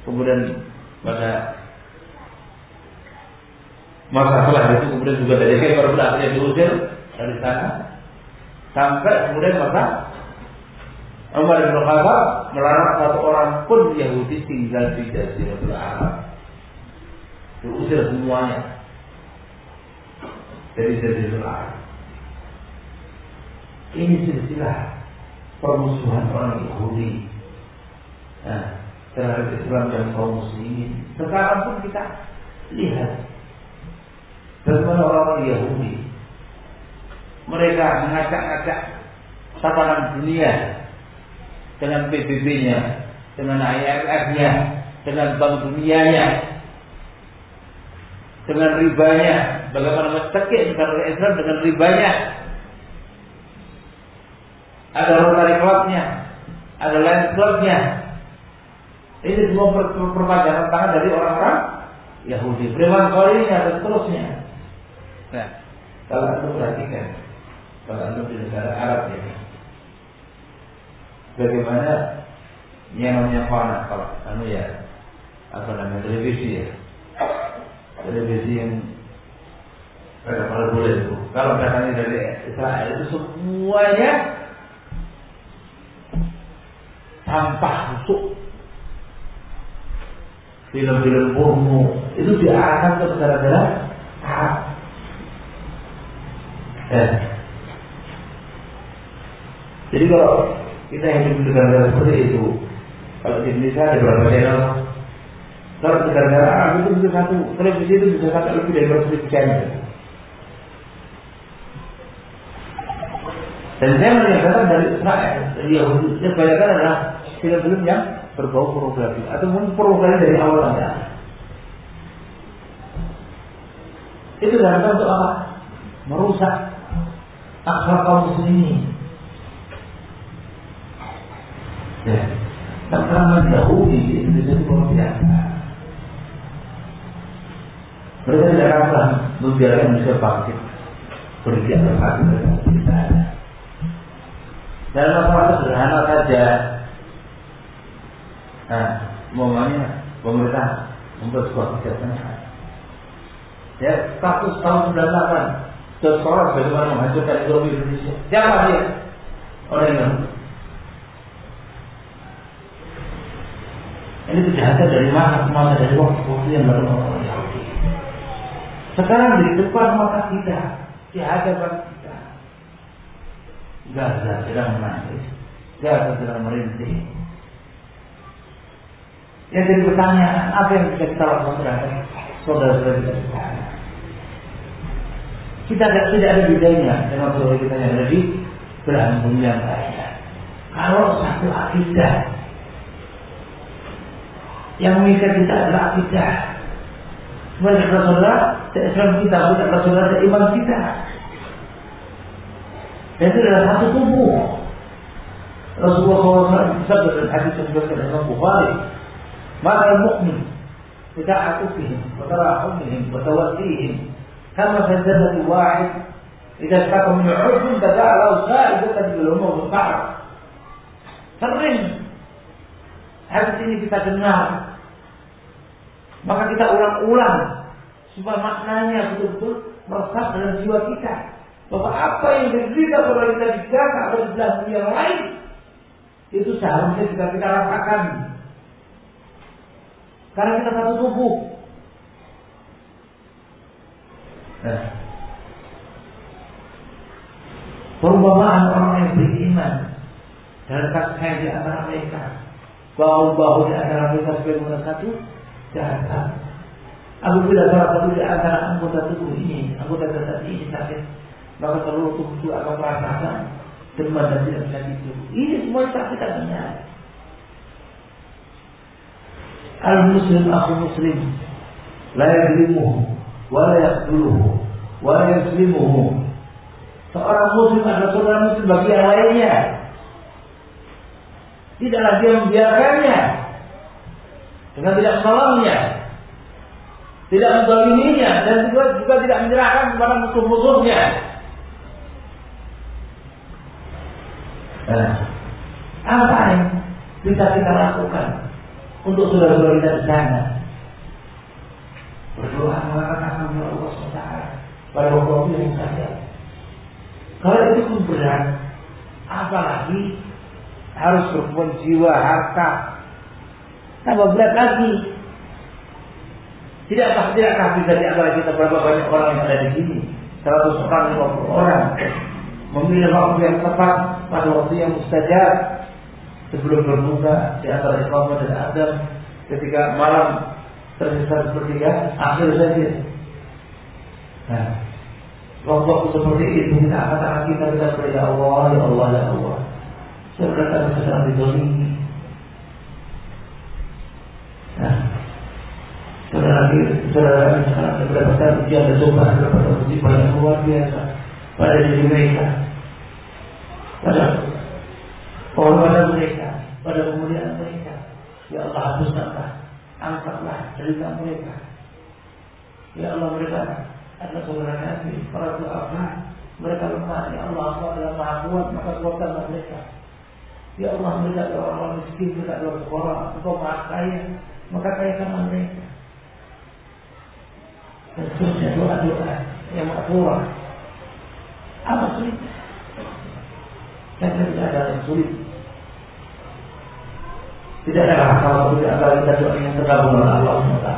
kemudian pada masa setelah itu kemudian juga dari Khaybar pun akhirnya diusir dari sana. Sampai kemudian masa Umar bin Khattab melarang satu orang pun Yahudi tinggal di Jazirah Arab diusir semuanya dari Jazirah Arab. Ini silsilah permusuhan orang Yahudi nah, terhadap Islam dan kaum muslimin. Sekarang pun kita lihat bagaimana orang Yahudi mereka mengacak-acak tatanan dunia dengan PBB-nya, dengan IMF-nya, dengan Bank Dunianya, dengan ribanya, bagaimana mencekik negara Islam dengan ribanya. Ada Rotary Club-nya, ada Lions Club-nya. Ini semua per perpanjangan tangan dari orang-orang Yahudi. Preman kolinya dan seterusnya. Nah, kalau anda perhatikan, kalau anda di negara Arab ini, bagaimana yang namanya fana kalau anu ya apa namanya televisi ya televisi pada pada boleh itu. Kalau datangnya dari Israel itu semuanya sampah busuk film-film porno itu diarahkan ke negara-negara Arab. Eh. jadi kalau kita hidup di negara seperti itu kalau di Indonesia ada berapa channel kalau di negara Arab itu bisa satu televisi itu bisa satu lebih dari berapa channel dan saya melihat dari Israel Yahudi yang kebanyakan adalah film-film yang berbau pornografi atau mungkin pornografi dari awal akhir. Itu dalam untuk apa? Merusak akhlak kaum muslimin. Ya. Tekanan Yahudi itu luar biasa. Mereka tidak akan membiarkan Indonesia bangkit. Pergi ke hati mereka Dalam masalah sederhana saja. Nah, momennya pemerintah membuat sebuah kebijakan Ya, kasus tahun 98 Seseorang bagaimana menghancurkan ekonomi Indonesia Siapa dia? Orang yang Ini kejahatan dari mana? Semua dari waktu yang baru. Sekarang di depan mata kita, di hadapan kita, Gaza sedang menangis, Gaza sedang merintih. Yang jadi pertanyaan, apa yang bisa kita lakukan terhadap saudara-saudara kita? Kita tidak, ada bedanya dengan saudara kita yang di belahan bumi yang. Kalau satu akidah yang mengikat kita adalah akidah. Mereka saudara, Islam kita, bukan saudara iman kita. Dan itu adalah satu tubuh. Rasulullah SAW bersabda dalam hadis yang diberikan Imam Bukhari, "Maka mukmin بتعاطفهم وتراحمهم وتوسيهم كما فزلة واحد إذا اشتكى من عرف تداعى له سائدة بالهموم والقعر sering hadis ini kita dengar maka kita ulang-ulang supaya maknanya betul-betul meresap dalam jiwa kita. Bahwa apa yang diderita pada kita di Gaza atau di belah dunia lain itu seharusnya juga kita rasakan. Karena kita satu tubuh. Nah. Perubahan orang yang beriman dalam kasus di antara mereka, bau-bau di antara mereka sebagai satu, Aku Apabila salah satu di antara anggota tubuh ini, anggota dasar ini sakit, maka seluruh tubuh itu akan merasakan demam dan tidak bisa tidur. Ini semua dengar. Al muslim aku muslim la yadlimuhu wa la yakhduluhu wa la yaslimuhu. Seorang muslim adalah seorang muslim bagi yang lainnya. Tidaklah dia membiarkannya dengan tidak menolongnya, tidak mendoliminya, dan juga, juga tidak menyerahkan kepada musuh-musuhnya. Nah, apa yang bisa kita lakukan untuk saudara-saudara kita di sana? Berdoa mengatakan kepada Allah SWT pada waktu yang saja. Kalau itu pun berat, apalagi harus berbuat jiwa, harta, tambah berat lagi. Tidakkah tidakkah bisa di antara kita berapa banyak orang yang ada di sini? 100 orang, 50 orang memilih waktu yang tepat pada waktu yang mustajab sebelum berbuka di antara Islam dan Adam ketika malam tersisa sepertiga akhir saja. Nah, waktu seperti itu kita katakan kita kita berdoa ya Allah ya Allah ya Allah. Saya berkata sedang didolimi Saudara saudara sekarang mendapatkan ujian dan cobaan mendapatkan musibah yang luar biasa pada diri mereka, pada pengorbanan mereka, pada kemuliaan mereka. Ya Allah hapuskanlah, angkatlah cerita mereka. Ya Allah mereka adalah saudara kami, para doa mereka lemah. Ya Allah Allah adalah maha kuat, maka kuatkanlah mereka. Ya Allah mereka adalah orang miskin, mereka adalah maha kaya, maka kayakanlah mereka dan seterusnya doa-doa yang makmurah. Apa sulit? Karena tidak ada yang sulit. Tidak ada kalau tidak ada kita doa yang tergabung oleh Allah SWT.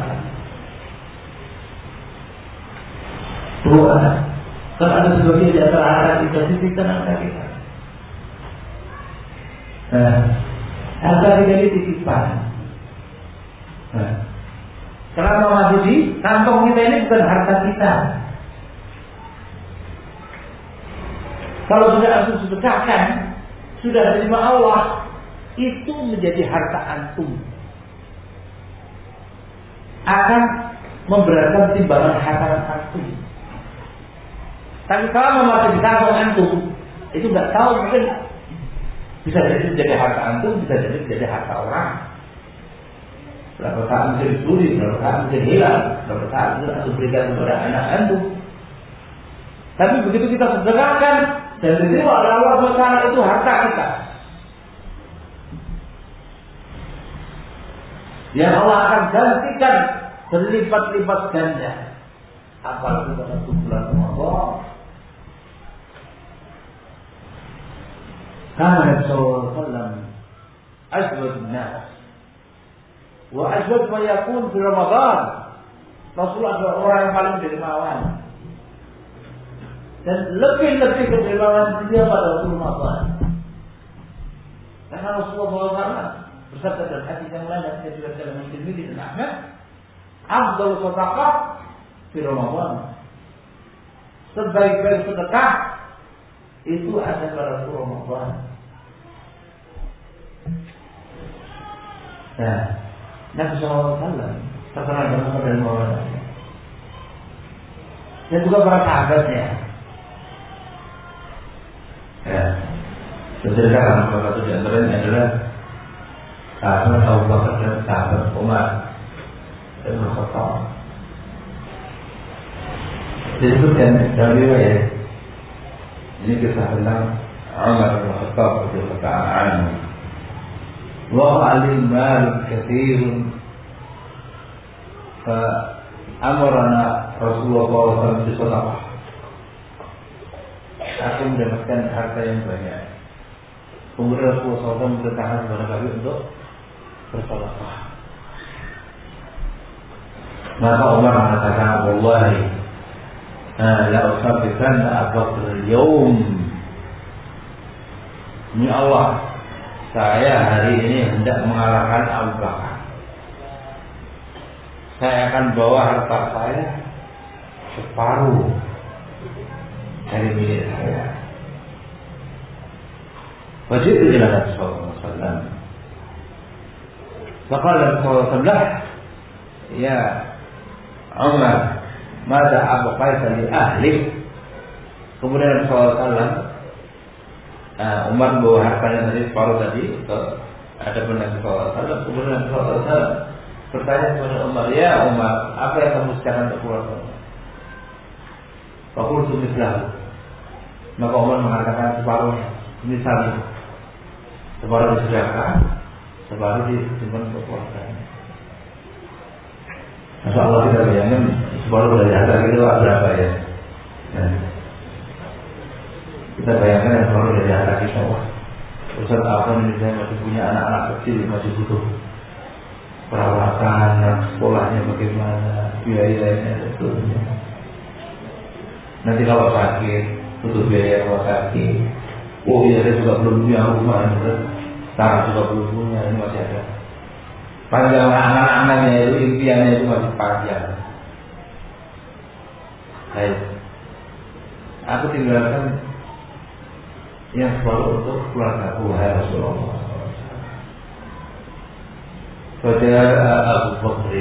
Doa. Kalau ada sebagian di antara harta kita, titipkan harta kita. Nah, harta kita ini titipan. Nah, Kenapa masih di kantong kita ini bukan harta kita. Kalau sudah aku sedekahkan, sudah terima Allah, itu menjadi harta antum akan memberatkan timbangan harta antum. Tapi kalau masih di kantong antum, itu nggak tahu mungkin bisa jadi jadi harta antum, bisa jadi jadi harta orang. Berapa saat mungkin dicuri, berapa saat mungkin hilang, berapa saat mungkin antum berikan kepada anak antum. Tapi begitu kita sedekahkan dan diterima oleh Allah SWT itu harta kita. Yang Allah akan gantikan berlipat-lipat ganda. Apalagi pada bulan Ramadan. Karena Nabi SAW Ajwad nas Wa ajwad ma yakun di Ramadan. Rasulullah adalah orang yang paling dermawan. Dan lebih-lebih kedermawan dia pada waktu Ramadan. Karena Rasulullah SAW bersabda dalam hadis yang lain dan juga dalam Tirmidzi dan Ahmad afdal sedekah di Ramadan. Sebaik-baik sedekah itu ada pada Ramadan. Nah, Nabi SAW terkenal dengan kedermawanan. Dan juga para sahabatnya. Ya, menceritakan salah satu di antaranya adalah sahabat Abu Bakar dan sahabat Umar dan Khattab. Disebutkan dalam riwayat ini kisah tentang Umar bin Khattab radhiyallahu anhu وقع لي مال كثير فأمرنا رسول الله SAW بصدقة aku mendapatkan harta yang banyak. Kemudian Rasulullah SAW memerintahkan kepada kami untuk bersedekah. Maka Umar mengatakan, Wallahi, la usabikan Abu Bakr al-yawm. Ini Allah saya hari ini hendak mengalahkan Abu Bakar. Saya akan bawa harta saya separuh dari milik saya. Wajib itu jelas Alaihi Wasallam. Maka Alaihi Wasallam, ya Umar, mada Abu Qaisar di ahli. Kemudian Nabi Nah, Umar bawa hartanya tadi separuh tadi ke ada benar SAW. Kemudian Nabi bertanya kepada Umar, ya Umar, apa yang kamu sekarang untuk keluarga? Fakul sumislah. Maka Umar mengatakan separuhnya. Misalnya, separuh disediakan, separuh disimpan untuk keluarganya. Masya Allah kita bayangkan separuh dari harta kita berapa ya? Nah, kita bayangkan yang selalu dari anak kita Ustaz apa ini saya masih punya anak-anak kecil masih butuh perawatan dan sekolahnya bagaimana biayanya dan sebagainya. Nanti kalau sakit butuh biaya rumah sakit. Oh iya saya juga belum punya rumah, tanah juga belum punya, ini masih ada. Panjang anak-anaknya itu impiannya itu masih panjang. Baik. Aku tinggalkan yang selalu untuk keluarga wahai Rasulullah. Pada Abu Bakr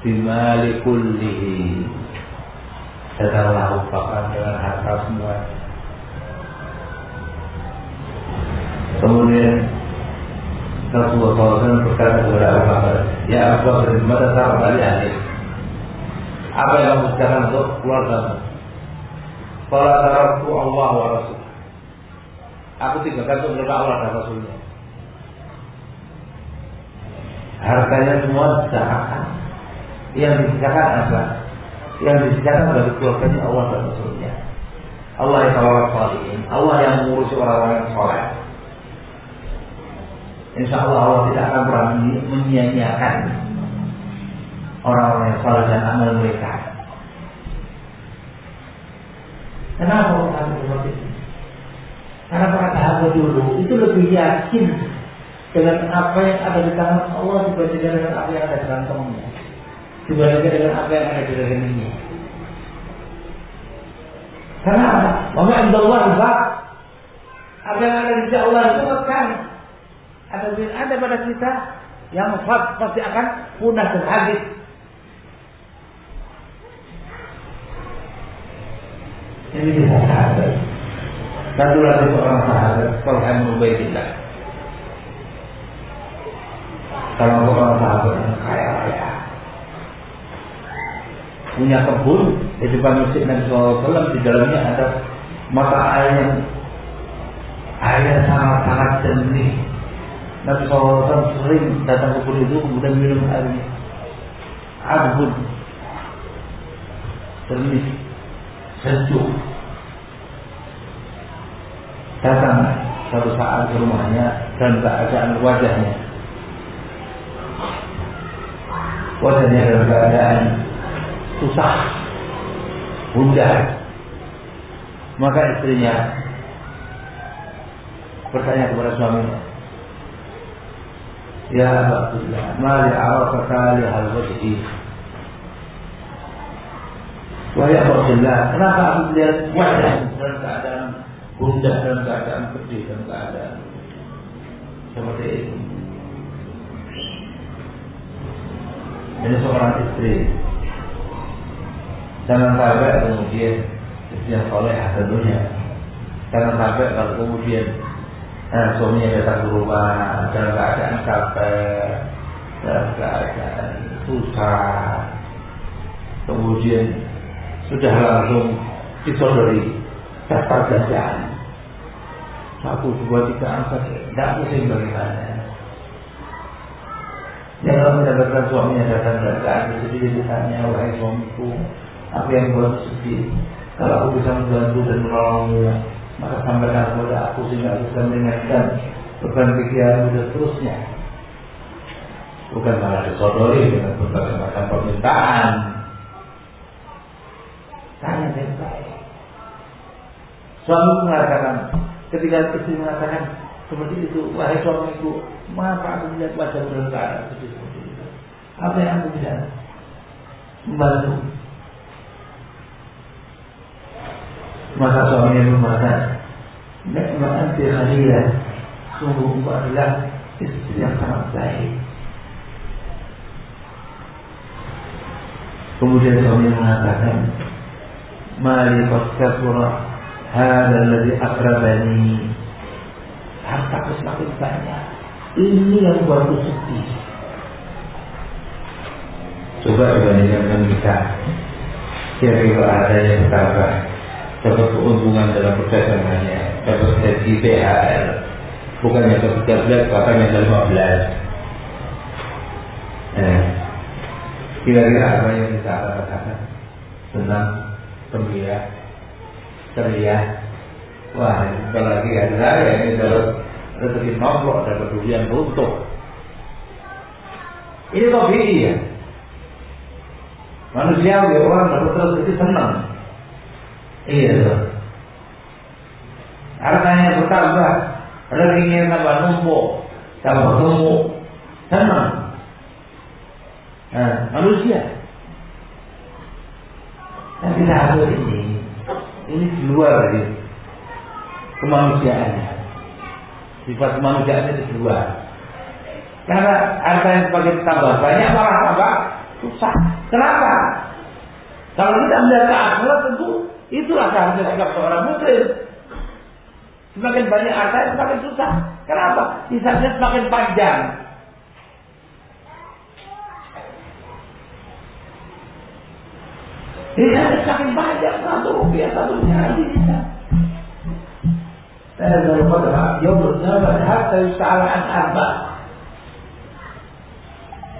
bimali kullihi datanglah Abu Bakar dengan harta semua. Kemudian Rasulullah SAW berkata kepada Abu Bakar, Ya Abu Bakar, mata tahu kali ahli. Apa yang kamu sekarang untuk keluarga? Kalau taraktu Allah wa Rasul. Aku tinggalkan untuk menyembah Allah dan Rasulnya. Hartanya semua disahkan. Yang disahkan apa? Yang disahkan adalah keluarganya Allah dan Rasulnya. Allah yang orang salihin. Allah yang mengurusi orang-orang yang soleh. Insya Allah Allah tidak akan pernah menyia-nyiakan orang-orang yang soleh dan amal mereka. Kenapa kita seperti itu? Karena para sahabat dulu itu lebih yakin dengan apa yang ada di tangan Allah dibandingkan dengan apa yang ada di kantongnya. Dibandingkan dengan apa yang ada di rekeningnya. Karena apa? Maka Allah Apa yang ada di Allah itu kan ada ada pada kita yang pasti akan punah dan habis. Ini kita sahabat. Satu lagi seorang sahabat, Talha bin Ubaidillah. Kalau seorang sahabat yang kaya raya, punya kebun di depan masjid Nabi SAW di dalamnya ada mata air yang air sangat sangat jernih. Nabi SAW sering datang ke kebun itu kemudian minum airnya. Abun jernih, sejuk. Datang satu saat ke rumahnya dan keadaan wajahnya wajahnya dalam keadaan susah, bunda. Maka istrinya bertanya kepada suaminya, Ya Abdullah, mali arafaka li hal wajhi. Wahai Abdullah, kenapa aku melihat wajah dalam keadaan bunda, dalam keadaan pedih, dalam keadaan seperti itu? Ini seorang istri Jangan sampai kemudian yang soleh tentunya. Jangan sampai kalau kemudian nah, suaminya datang ke rumah dalam keadaan capek, dalam keadaan susah, kemudian sudah langsung disodori daftar belanjaan satu dua tiga empat tidak pusing bagaimana yang mendapatkan suaminya datang keadaan sedih ditanya wahai suamiku apa yang buat sedih. Kalau aku bisa membantu dan menolongnya, maka sampaikan kepada aku sehingga aku bisa meringankan beban pikiran dan terusnya. Bukan malah disodori dengan berbagai macam permintaan. Tanya dengan baik. Suami mengatakan, ketika istri mengatakan seperti itu, wahai suamiku, mengapa aku melihat wajah dalam seperti itu? Apa yang aku bisa membantu? maka suaminya mengatakan Nikmat anti khalilah Sungguh engkau adalah istri yang sangat baik Kemudian suami mengatakan Mali surah Hada alladhi akrabani Hartaku semakin banyak Ini yang buatku sedih Coba dibandingkan dengan kita Kira-kira ada yang bertambah dapat keuntungan dalam perdagangannya, dapat gaji bukan yang ke 13 bahkan yang ke 15. Eh, kira-kira apa yang bisa katakan? Senang, gembira, ceria. Wah, apalagi ada saya ini dapat rezeki nomplok, dapat durian runtuh. Ini tabii ya. Manusia orang dapat rezeki senang. Iya. Hartanya bertambah, rezekinya tambah numpuk, tambah gemuk, senang. Nah, manusia. Tapi satu ini, ini di luar dari kemanusiaannya. Sifat kemanusiaannya di luar. Karena harta yang semakin tambah banyak malah tambah susah. Kenapa? Kalau kita melihat ke akhirat tentu Itulah seharusnya sikap seorang muslim. Semakin banyak harta, semakin susah. Kenapa? Hisabnya semakin panjang. Iya, saking banyak satu rupiah satu rupiah bisa. Tanazal qadra yaumul zaman hatta dari an apa?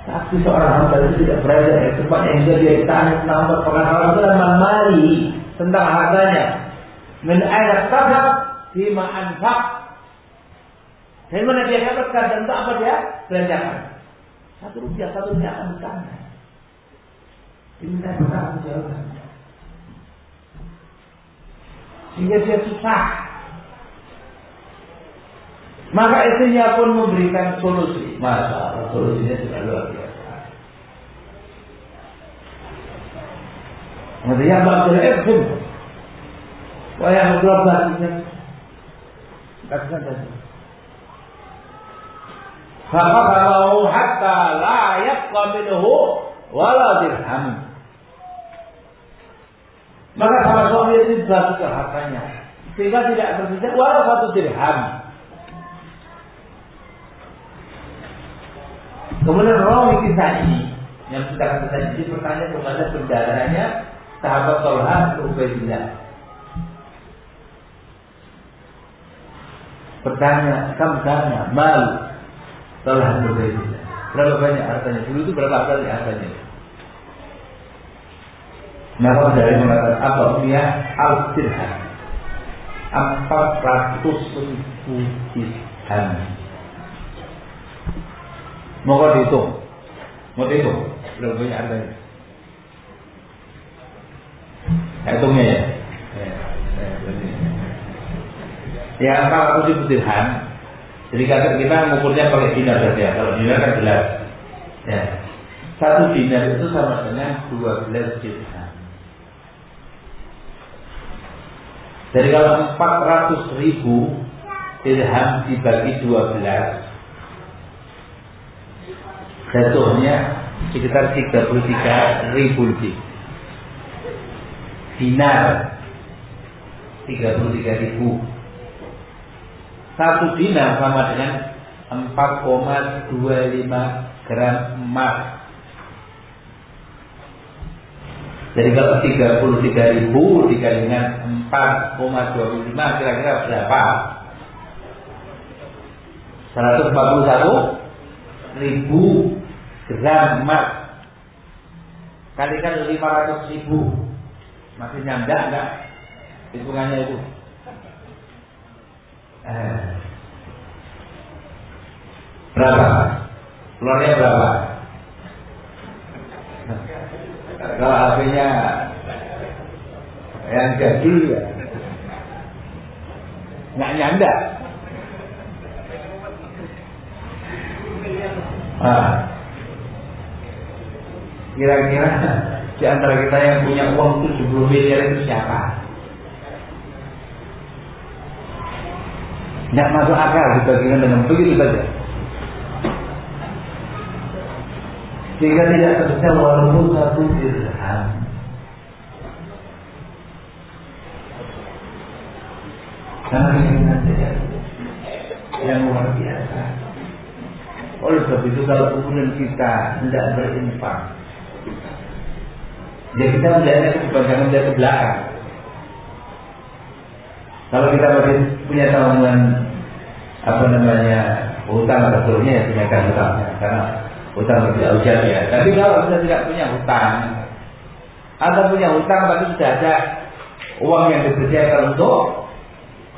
Tapi seorang hamba itu tidak berada di tempat yang dia dia tanya tentang perkara itu dan memari tentang hartanya. Min aina tadhab fima anfaq. Dan mana dia dapatkan dan untuk apa dia belanjakan. Satu rupiah satu rupiah akan ditanya. Ini Diminta bertanggung jawab. Sehingga dia susah. Maka istrinya pun memberikan solusi. Masa solusinya sudah luar biasa. Nanti bakal eksim. Wah yang berubah Katakan tadi. Fakadahu hatta la yabqa minhu wala dirham. Maka para suami itu bagi hartanya. Sehingga tidak tersisa walau satu dirham. Kemudian rawi kisah ini yang kita kisah ini bertanya kepada saudaranya sahabat Tolha Ubaidillah. Bertanya, kam sana, malu Talha Ubaidillah. Berapa banyak hartanya? Dulu itu berapa kali hartanya? Maka dari mengatakan apa dia al dirham empat ratus ribu dirham. Mau dihitung? Mau dihitung? Berapa banyak hartanya? Hitungnya ya. Ya, empat ratus ribu dirham jadi kata kita mengukurnya pakai dinar saja. Kalau dinar kan jelas. Ya. Satu dinar itu sama dengan 12 dirham. Jadi kalau 400 ribu dirham dibagi 12 jatuhnya sekitar 33 ribu lebih. Dinar 33 ribu satu dinar sama dengan 4,25 gram emas. Jadi kalau 33 ribu dikali dengan 4,25 kira-kira berapa? 141 ribu gram emas kalikan 500 ribu masih nyanda enggak hitungannya itu Eh. Berapa? Keluarnya berapa? Kalau HP-nya yang jadi ya nggak nyanda. Ah. Kira-kira di antara kita yang punya uang 70 miliar itu siapa? Tidak masuk akal dibagikan dengan begitu saja. Sehingga tidak tersisa walaupun satu dirham. Karena keinginan saya yang luar biasa. Oleh sebab itu kalau kemudian kita tidak berinfak, ya kita melihatnya kebanyakan dari belakang. Kalau kita masih punya tanggungan apa namanya hutang sebetulnya ya tunaikan hutangnya karena hutang lebih ujian ya. Tapi kalau kita tidak punya hutang anda punya hutang tapi sudah ada uang yang dipersiapkan untuk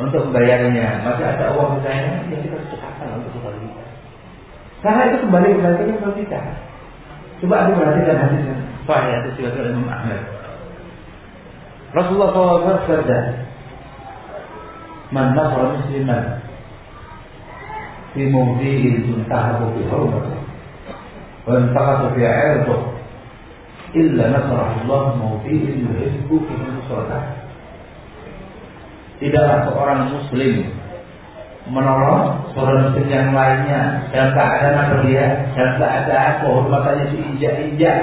untuk membayarnya. Masih ada uang misalnya yang kita sepakat untuk kembali. Karena itu kembali berarti kan kalau kita. Coba Anda perhatikan hadis yang itu atau silakan Imam Ahmad. Rasulullah SAW berkata, "Man nafar musliman di mawdi'in itu tahap hurmatihi wa intahaku fi 'irdihi illa nasarahullah maufihi rizqu fi tidak Tidaklah seorang muslim menolong seorang muslim yang lainnya dalam keadaan apa dia? Ada aku kehormatannya diinjak-injak.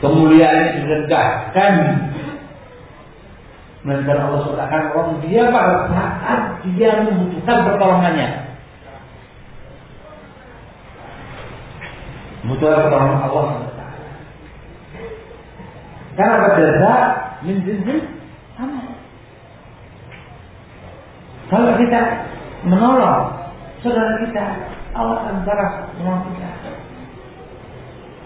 Kemuliaannya direndahkan Melainkan Allah SWT akan orang dia pada saat dia membutuhkan pertolongannya. Membutuhkan pertolongan Allah SWT. Karena saat min sama. Kalau kita menolong saudara kita, Allah akan balas menolong kita.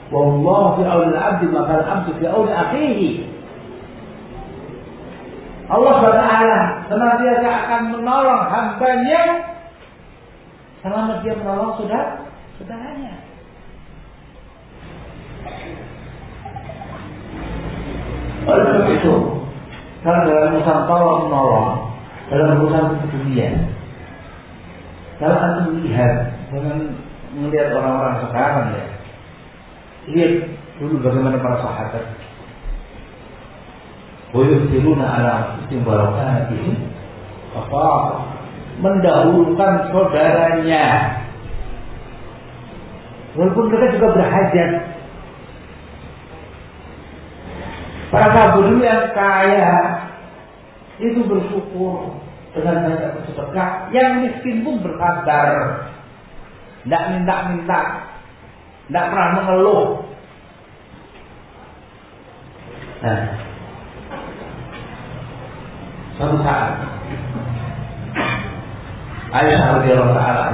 Wallahu fi awli al-abdi maka al-abdu fi awli akhihi. Allah SWT senantiasa akan menolong hambanya selama dia menolong saudara saudaranya. Oleh sebab itu, kalau dalam urusan tolong menolong, dalam urusan kepedulian, kalau antum lihat, dengan melihat orang-orang sekarang ya, lihat dulu bagaimana para sahabat. Wayusiruna ala anfusihim hati apa mendahulukan saudaranya. Walaupun mereka juga berhajat, Para dulu yang kaya itu bersyukur dengan banyak bersedekah. Yang miskin pun bersabar. Tidak minta-minta. Tidak pernah mengeluh. Nah, suatu saat Aisyah radhiyallahu taala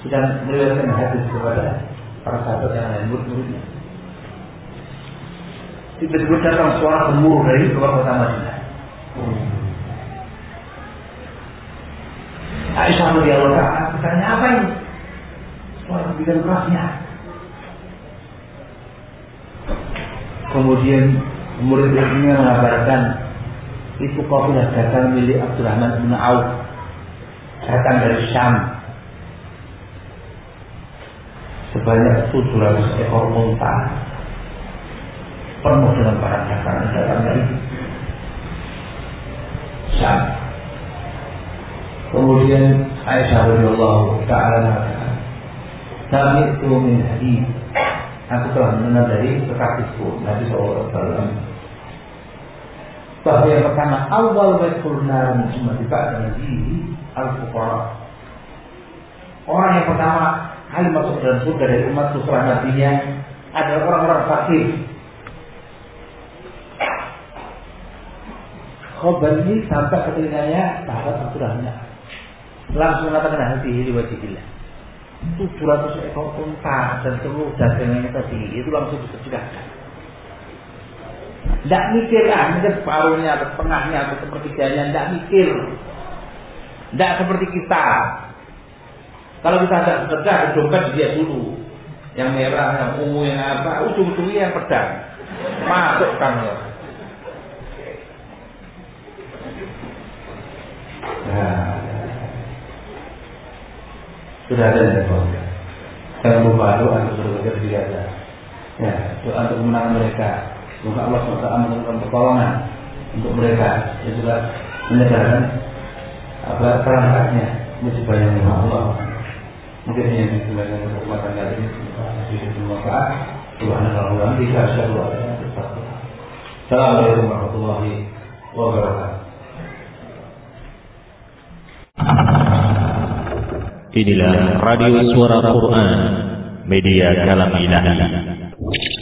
sedang meriwayatkan hadis kepada para sahabat yang lain murid-muridnya. Tiba-tiba datang suara gemuruh dari luar kota Madinah. Aisyah radhiyallahu taala bertanya apa ini? Suara bidan kerasnya. Kemudian murid ini mengabarkan itu kafilah datang milik Abdurrahman bin Auf datang dari Syam sebanyak 700 ekor unta penuh dengan barang dagangan datang dari Syam. Kemudian Aisyah radhiyallahu taala mengatakan, "Kami itu min hadis." Aku telah mendengar dari kekasihku Nabi Wasallam bahwa yang pertama awal waktu nar umat ba'da al-fuqara. Orang yang pertama kali masuk dalam surga dari umat setelah nabinya adalah orang-orang fakir. Khobar ini sampai ke telinganya sahabat Abdurrahman. Langsung mengatakan hati ini wajibillah. 700 ekor unta dan seluruh dagangannya tadi itu langsung dipersilakan. Tidak mikir ah, mikir separuhnya atau setengahnya atau sepertiganya, tidak mikir. Tidak seperti kita. Kalau kita ada sedekah, dompet dia dulu. Yang merah, yang ungu, yang apa, ujung-ujungnya yang pedang. Masukkan ya. Sudah ada yang keluarga. Jangan lupa doa untuk berbagai biasa. Ya, doa untuk memenangkan mereka. Semoga Allah SWT memberikan pertolongan untuk mereka. Dan juga menyebarkan apa perangkatnya yang lima Allah mungkin ini yang untuk kesempatan kali ini sedikit bermanfaat Subhanallah anta Assalamualaikum warahmatullahi wabarakatuh Inilah Radio Suara Quran Media Kalam Ilahi